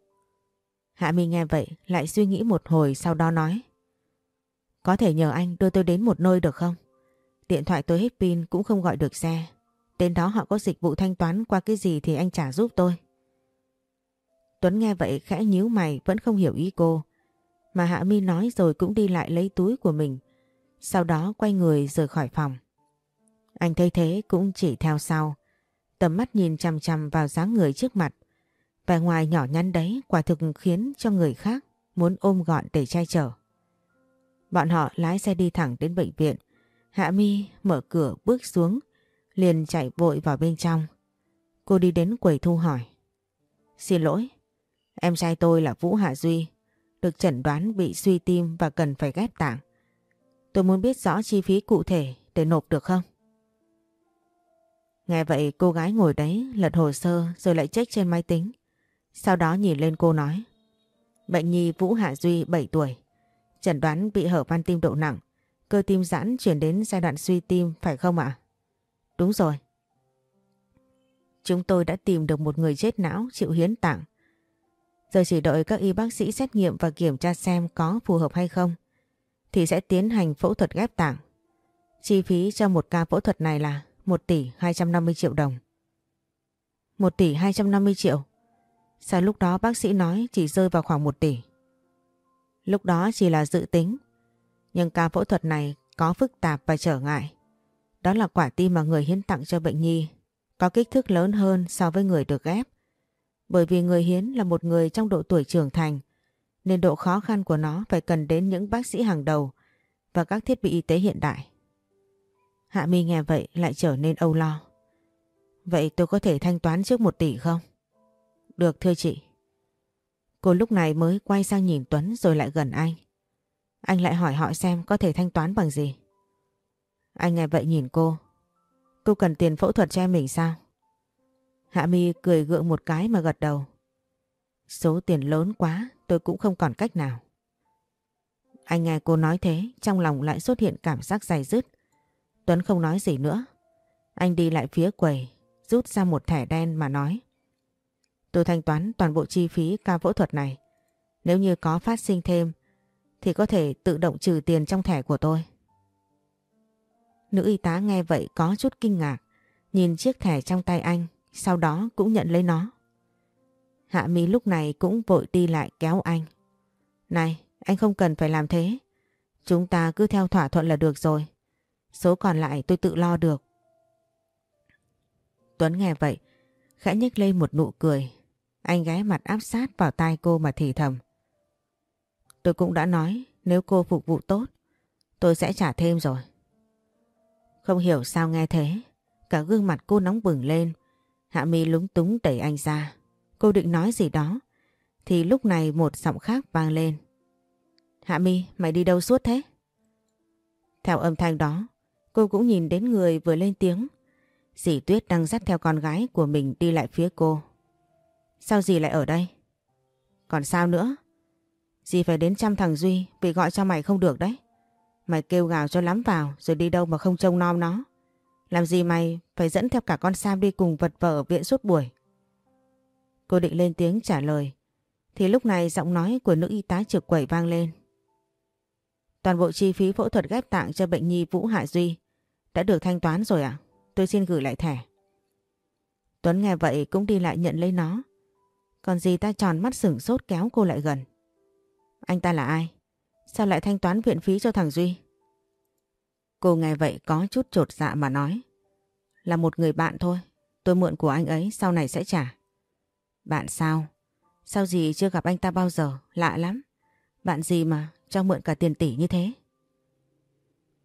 Hạ Mi nghe vậy lại suy nghĩ một hồi sau đó nói. Có thể nhờ anh đưa tôi đến một nơi được không? Điện thoại tôi hết pin cũng không gọi được xe. Đến đó họ có dịch vụ thanh toán qua cái gì thì anh trả giúp tôi. Tuấn nghe vậy khẽ nhíu mày, vẫn không hiểu ý cô. Mà Hạ Mi nói rồi cũng đi lại lấy túi của mình. Sau đó quay người rời khỏi phòng. Anh thấy thế cũng chỉ theo sau. Tầm mắt nhìn chằm chằm vào dáng người trước mặt. Vẻ ngoài nhỏ nhắn đấy quả thực khiến cho người khác muốn ôm gọn để che chở. Bọn họ lái xe đi thẳng đến bệnh viện. Hạ Mi mở cửa bước xuống, liền chạy vội vào bên trong. Cô đi đến quầy thu hỏi. Xin lỗi, em trai tôi là Vũ Hạ Duy, được chẩn đoán bị suy tim và cần phải ghép tạng. Tôi muốn biết rõ chi phí cụ thể để nộp được không? Nghe vậy, cô gái ngồi đấy lật hồ sơ rồi lại check trên máy tính. Sau đó nhìn lên cô nói. Bệnh nhi Vũ Hạ Duy 7 tuổi. Chẩn đoán bị hở van tim độ nặng. Cơ tim giãn chuyển đến giai đoạn suy tim, phải không ạ? Đúng rồi. Chúng tôi đã tìm được một người chết não chịu hiến tặng. Giờ chỉ đợi các y bác sĩ xét nghiệm và kiểm tra xem có phù hợp hay không. Thì sẽ tiến hành phẫu thuật ghép tạng. Chi phí cho một ca phẫu thuật này là 1 tỷ 250 triệu đồng. 1 tỷ 250 triệu? Sao lúc đó bác sĩ nói chỉ rơi vào khoảng 1 tỷ? Lúc đó chỉ là dự tính. Nhưng ca phẫu thuật này có phức tạp và trở ngại. Đó là quả tim mà người hiến tặng cho bệnh nhi có kích thước lớn hơn so với người được ghép. Bởi vì người hiến là một người trong độ tuổi trưởng thành, nên độ khó khăn của nó phải cần đến những bác sĩ hàng đầu và các thiết bị y tế hiện đại. Hạ Mi nghe vậy lại trở nên âu lo. Vậy tôi có thể thanh toán trước một tỷ không? Được, thưa chị. Cô lúc này mới quay sang nhìn Tuấn rồi lại gần anh. Anh lại hỏi họ xem có thể thanh toán bằng gì. Anh nghe vậy nhìn cô. Cô cần tiền phẫu thuật cho em mình sao? Hạ Mi cười gượng một cái mà gật đầu. Số tiền lớn quá tôi cũng không còn cách nào. Anh nghe cô nói thế trong lòng lại xuất hiện cảm giác dày dứt. Tuấn không nói gì nữa. Anh đi lại phía quầy rút ra một thẻ đen mà nói. Tôi thanh toán toàn bộ chi phí ca phẫu thuật này. Nếu như có phát sinh thêm thì có thể tự động trừ tiền trong thẻ của tôi. Nữ y tá nghe vậy có chút kinh ngạc, nhìn chiếc thẻ trong tay anh, sau đó cũng nhận lấy nó. Hạ Mỹ lúc này cũng vội đi lại kéo anh. Này, anh không cần phải làm thế. Chúng ta cứ theo thỏa thuận là được rồi. Số còn lại tôi tự lo được. Tuấn nghe vậy, khẽ nhếch lên một nụ cười. Anh ghé mặt áp sát vào tai cô mà thì thầm. Tôi cũng đã nói nếu cô phục vụ tốt, tôi sẽ trả thêm rồi. Không hiểu sao nghe thế, cả gương mặt cô nóng bừng lên. Hạ mi lúng túng đẩy anh ra. Cô định nói gì đó, thì lúc này một giọng khác vang lên. Hạ mi, mày đi đâu suốt thế? Theo âm thanh đó, cô cũng nhìn đến người vừa lên tiếng. Dì Tuyết đang dắt theo con gái của mình đi lại phía cô. Sao dì lại ở đây? Còn sao nữa? Dì phải đến chăm thằng Duy vì gọi cho mày không được đấy. Mày kêu gào cho lắm vào rồi đi đâu mà không trông nom nó. Làm gì mày phải dẫn theo cả con Sam đi cùng vật vở ở viện suốt buổi. Cô định lên tiếng trả lời. Thì lúc này giọng nói của nữ y tá trực quẩy vang lên. Toàn bộ chi phí phẫu thuật ghép tạng cho bệnh nhi Vũ Hạ Duy đã được thanh toán rồi ạ. Tôi xin gửi lại thẻ. Tuấn nghe vậy cũng đi lại nhận lấy nó. Còn gì ta tròn mắt sửng sốt kéo cô lại gần. Anh ta là ai? Sao lại thanh toán viện phí cho thằng Duy? Cô nghe vậy có chút trột dạ mà nói. Là một người bạn thôi. Tôi mượn của anh ấy sau này sẽ trả. Bạn sao? Sao gì chưa gặp anh ta bao giờ? Lạ lắm. Bạn gì mà cho mượn cả tiền tỷ như thế?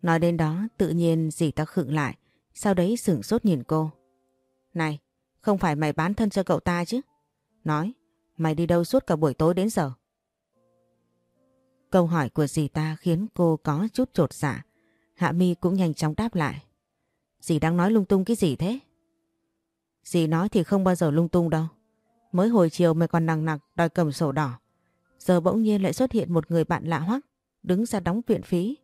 Nói đến đó tự nhiên dì ta khựng lại. Sau đấy sửng sốt nhìn cô. Này, không phải mày bán thân cho cậu ta chứ? Nói, mày đi đâu suốt cả buổi tối đến giờ? Câu hỏi của dì ta khiến cô có chút trột dạ. Hạ mi cũng nhanh chóng đáp lại. Dì đang nói lung tung cái gì thế? Dì nói thì không bao giờ lung tung đâu. Mới hồi chiều mày còn nặng nặc đòi cầm sổ đỏ. Giờ bỗng nhiên lại xuất hiện một người bạn lạ hoắc, đứng ra đóng viện phí.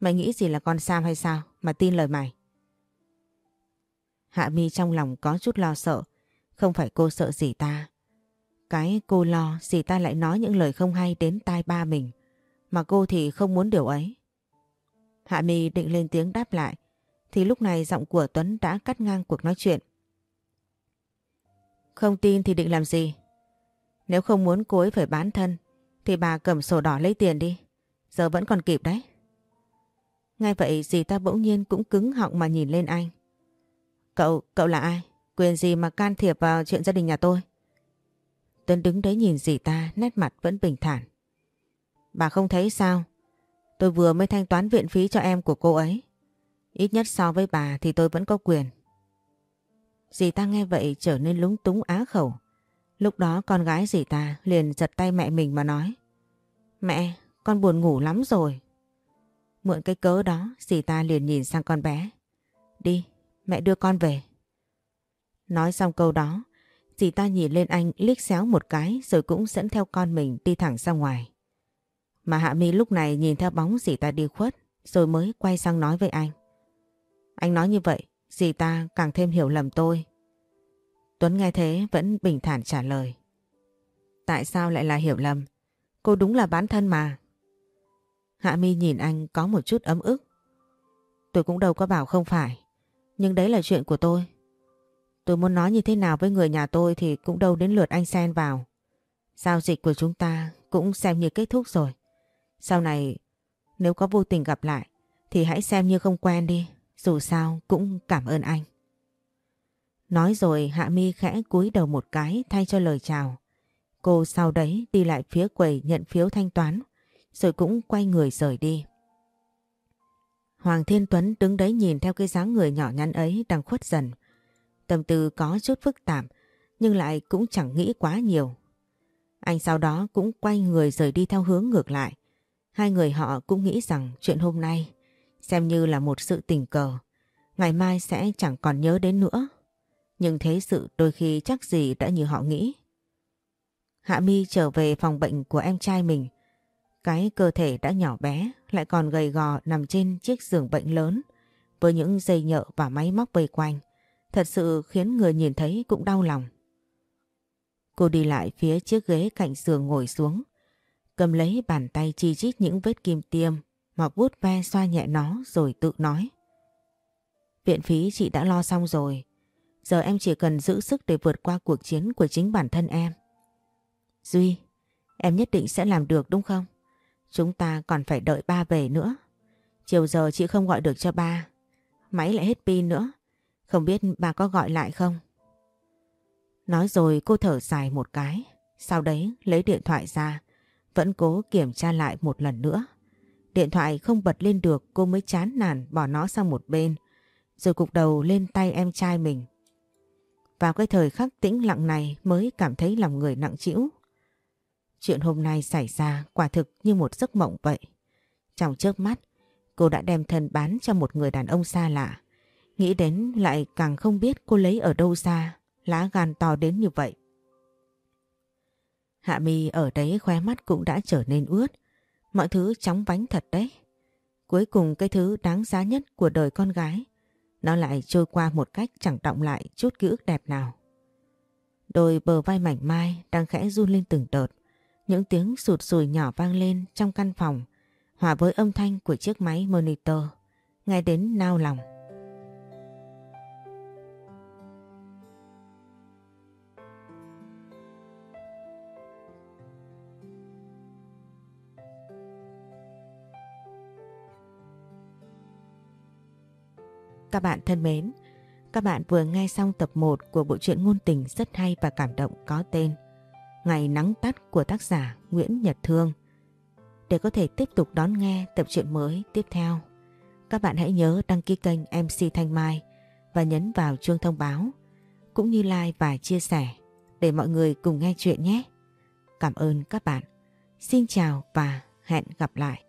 Mày nghĩ gì là con Sam hay sao mà tin lời mày? Hạ mi trong lòng có chút lo sợ. Không phải cô sợ dì ta. Cái cô lo dì ta lại nói những lời không hay đến tai ba mình. Mà cô thì không muốn điều ấy. Hạ mi định lên tiếng đáp lại. Thì lúc này giọng của Tuấn đã cắt ngang cuộc nói chuyện. Không tin thì định làm gì? Nếu không muốn cô ấy phải bán thân thì bà cầm sổ đỏ lấy tiền đi. Giờ vẫn còn kịp đấy. Ngay vậy dì ta bỗng nhiên cũng cứng họng mà nhìn lên anh. Cậu, cậu là ai? Quyền gì mà can thiệp vào chuyện gia đình nhà tôi? Tuấn đứng đấy nhìn dì ta, nét mặt vẫn bình thản. Bà không thấy sao? Tôi vừa mới thanh toán viện phí cho em của cô ấy. Ít nhất so với bà thì tôi vẫn có quyền. Dì ta nghe vậy trở nên lúng túng á khẩu. Lúc đó con gái dì ta liền giật tay mẹ mình mà nói. Mẹ, con buồn ngủ lắm rồi. Mượn cái cớ đó, dì ta liền nhìn sang con bé. Đi, mẹ đưa con về. Nói xong câu đó, dì ta nhìn lên anh liếc xéo một cái rồi cũng dẫn theo con mình đi thẳng ra ngoài. Mà Hạ Mi lúc này nhìn theo bóng dì ta đi khuất rồi mới quay sang nói với anh. Anh nói như vậy, dì ta càng thêm hiểu lầm tôi. Tuấn nghe thế vẫn bình thản trả lời. Tại sao lại là hiểu lầm? Cô đúng là bán thân mà. Hạ Mi nhìn anh có một chút ấm ức. Tôi cũng đâu có bảo không phải. Nhưng đấy là chuyện của tôi. Tôi muốn nói như thế nào với người nhà tôi thì cũng đâu đến lượt anh xen vào. Giao dịch của chúng ta cũng xem như kết thúc rồi. Sau này, nếu có vô tình gặp lại, thì hãy xem như không quen đi. Dù sao, cũng cảm ơn anh. Nói rồi, Hạ Mi khẽ cúi đầu một cái, thay cho lời chào. Cô sau đấy đi lại phía quầy nhận phiếu thanh toán, rồi cũng quay người rời đi. Hoàng Thiên Tuấn đứng đấy nhìn theo cái dáng người nhỏ nhắn ấy đang khuất dần. Tâm tư có chút phức tạp, nhưng lại cũng chẳng nghĩ quá nhiều. Anh sau đó cũng quay người rời đi theo hướng ngược lại. Hai người họ cũng nghĩ rằng chuyện hôm nay xem như là một sự tình cờ. Ngày mai sẽ chẳng còn nhớ đến nữa. Nhưng thế sự đôi khi chắc gì đã như họ nghĩ. Hạ Mi trở về phòng bệnh của em trai mình. Cái cơ thể đã nhỏ bé, lại còn gầy gò nằm trên chiếc giường bệnh lớn, với những dây nhợ và máy móc vây quanh. Thật sự khiến người nhìn thấy cũng đau lòng. Cô đi lại phía chiếc ghế cạnh giường ngồi xuống. Cầm lấy bàn tay chi chít những vết kim tiêm mà vuốt ve xoa nhẹ nó rồi tự nói. Viện phí chị đã lo xong rồi. Giờ em chỉ cần giữ sức để vượt qua cuộc chiến của chính bản thân em. Duy, em nhất định sẽ làm được đúng không? Chúng ta còn phải đợi ba về nữa. Chiều giờ chị không gọi được cho ba. Máy lại hết pin nữa. Không biết ba có gọi lại không? Nói rồi cô thở dài một cái. Sau đấy lấy điện thoại ra. Vẫn cố kiểm tra lại một lần nữa. Điện thoại không bật lên được cô mới chán nản bỏ nó sang một bên. Rồi cục đầu lên tay em trai mình. Vào cái thời khắc tĩnh lặng này mới cảm thấy lòng người nặng trĩu. Chuyện hôm nay xảy ra quả thực như một giấc mộng vậy. Trong chớp mắt, cô đã đem thân bán cho một người đàn ông xa lạ. Nghĩ đến lại càng không biết cô lấy ở đâu ra, lá gan to đến như vậy. Hạ mi ở đấy khóe mắt cũng đã trở nên ướt. Mọi thứ chóng vánh thật đấy. Cuối cùng cái thứ đáng giá nhất của đời con gái, nó lại trôi qua một cách chẳng động lại chút ký ức đẹp nào. Đôi bờ vai mảnh mai đang khẽ run lên từng đợt. Những tiếng sụt sùi nhỏ vang lên trong căn phòng, hòa với âm thanh của chiếc máy monitor, nghe đến nao lòng. Các bạn thân mến, các bạn vừa nghe xong tập 1 của bộ truyện ngôn tình rất hay và cảm động có tên Ngày nắng tắt của tác giả Nguyễn Nhật Thương. Để có thể tiếp tục đón nghe tập truyện mới tiếp theo, các bạn hãy nhớ đăng ký kênh MC Thanh Mai và nhấn vào chuông thông báo, cũng như like và chia sẻ để mọi người cùng nghe chuyện nhé. Cảm ơn các bạn. Xin chào và hẹn gặp lại.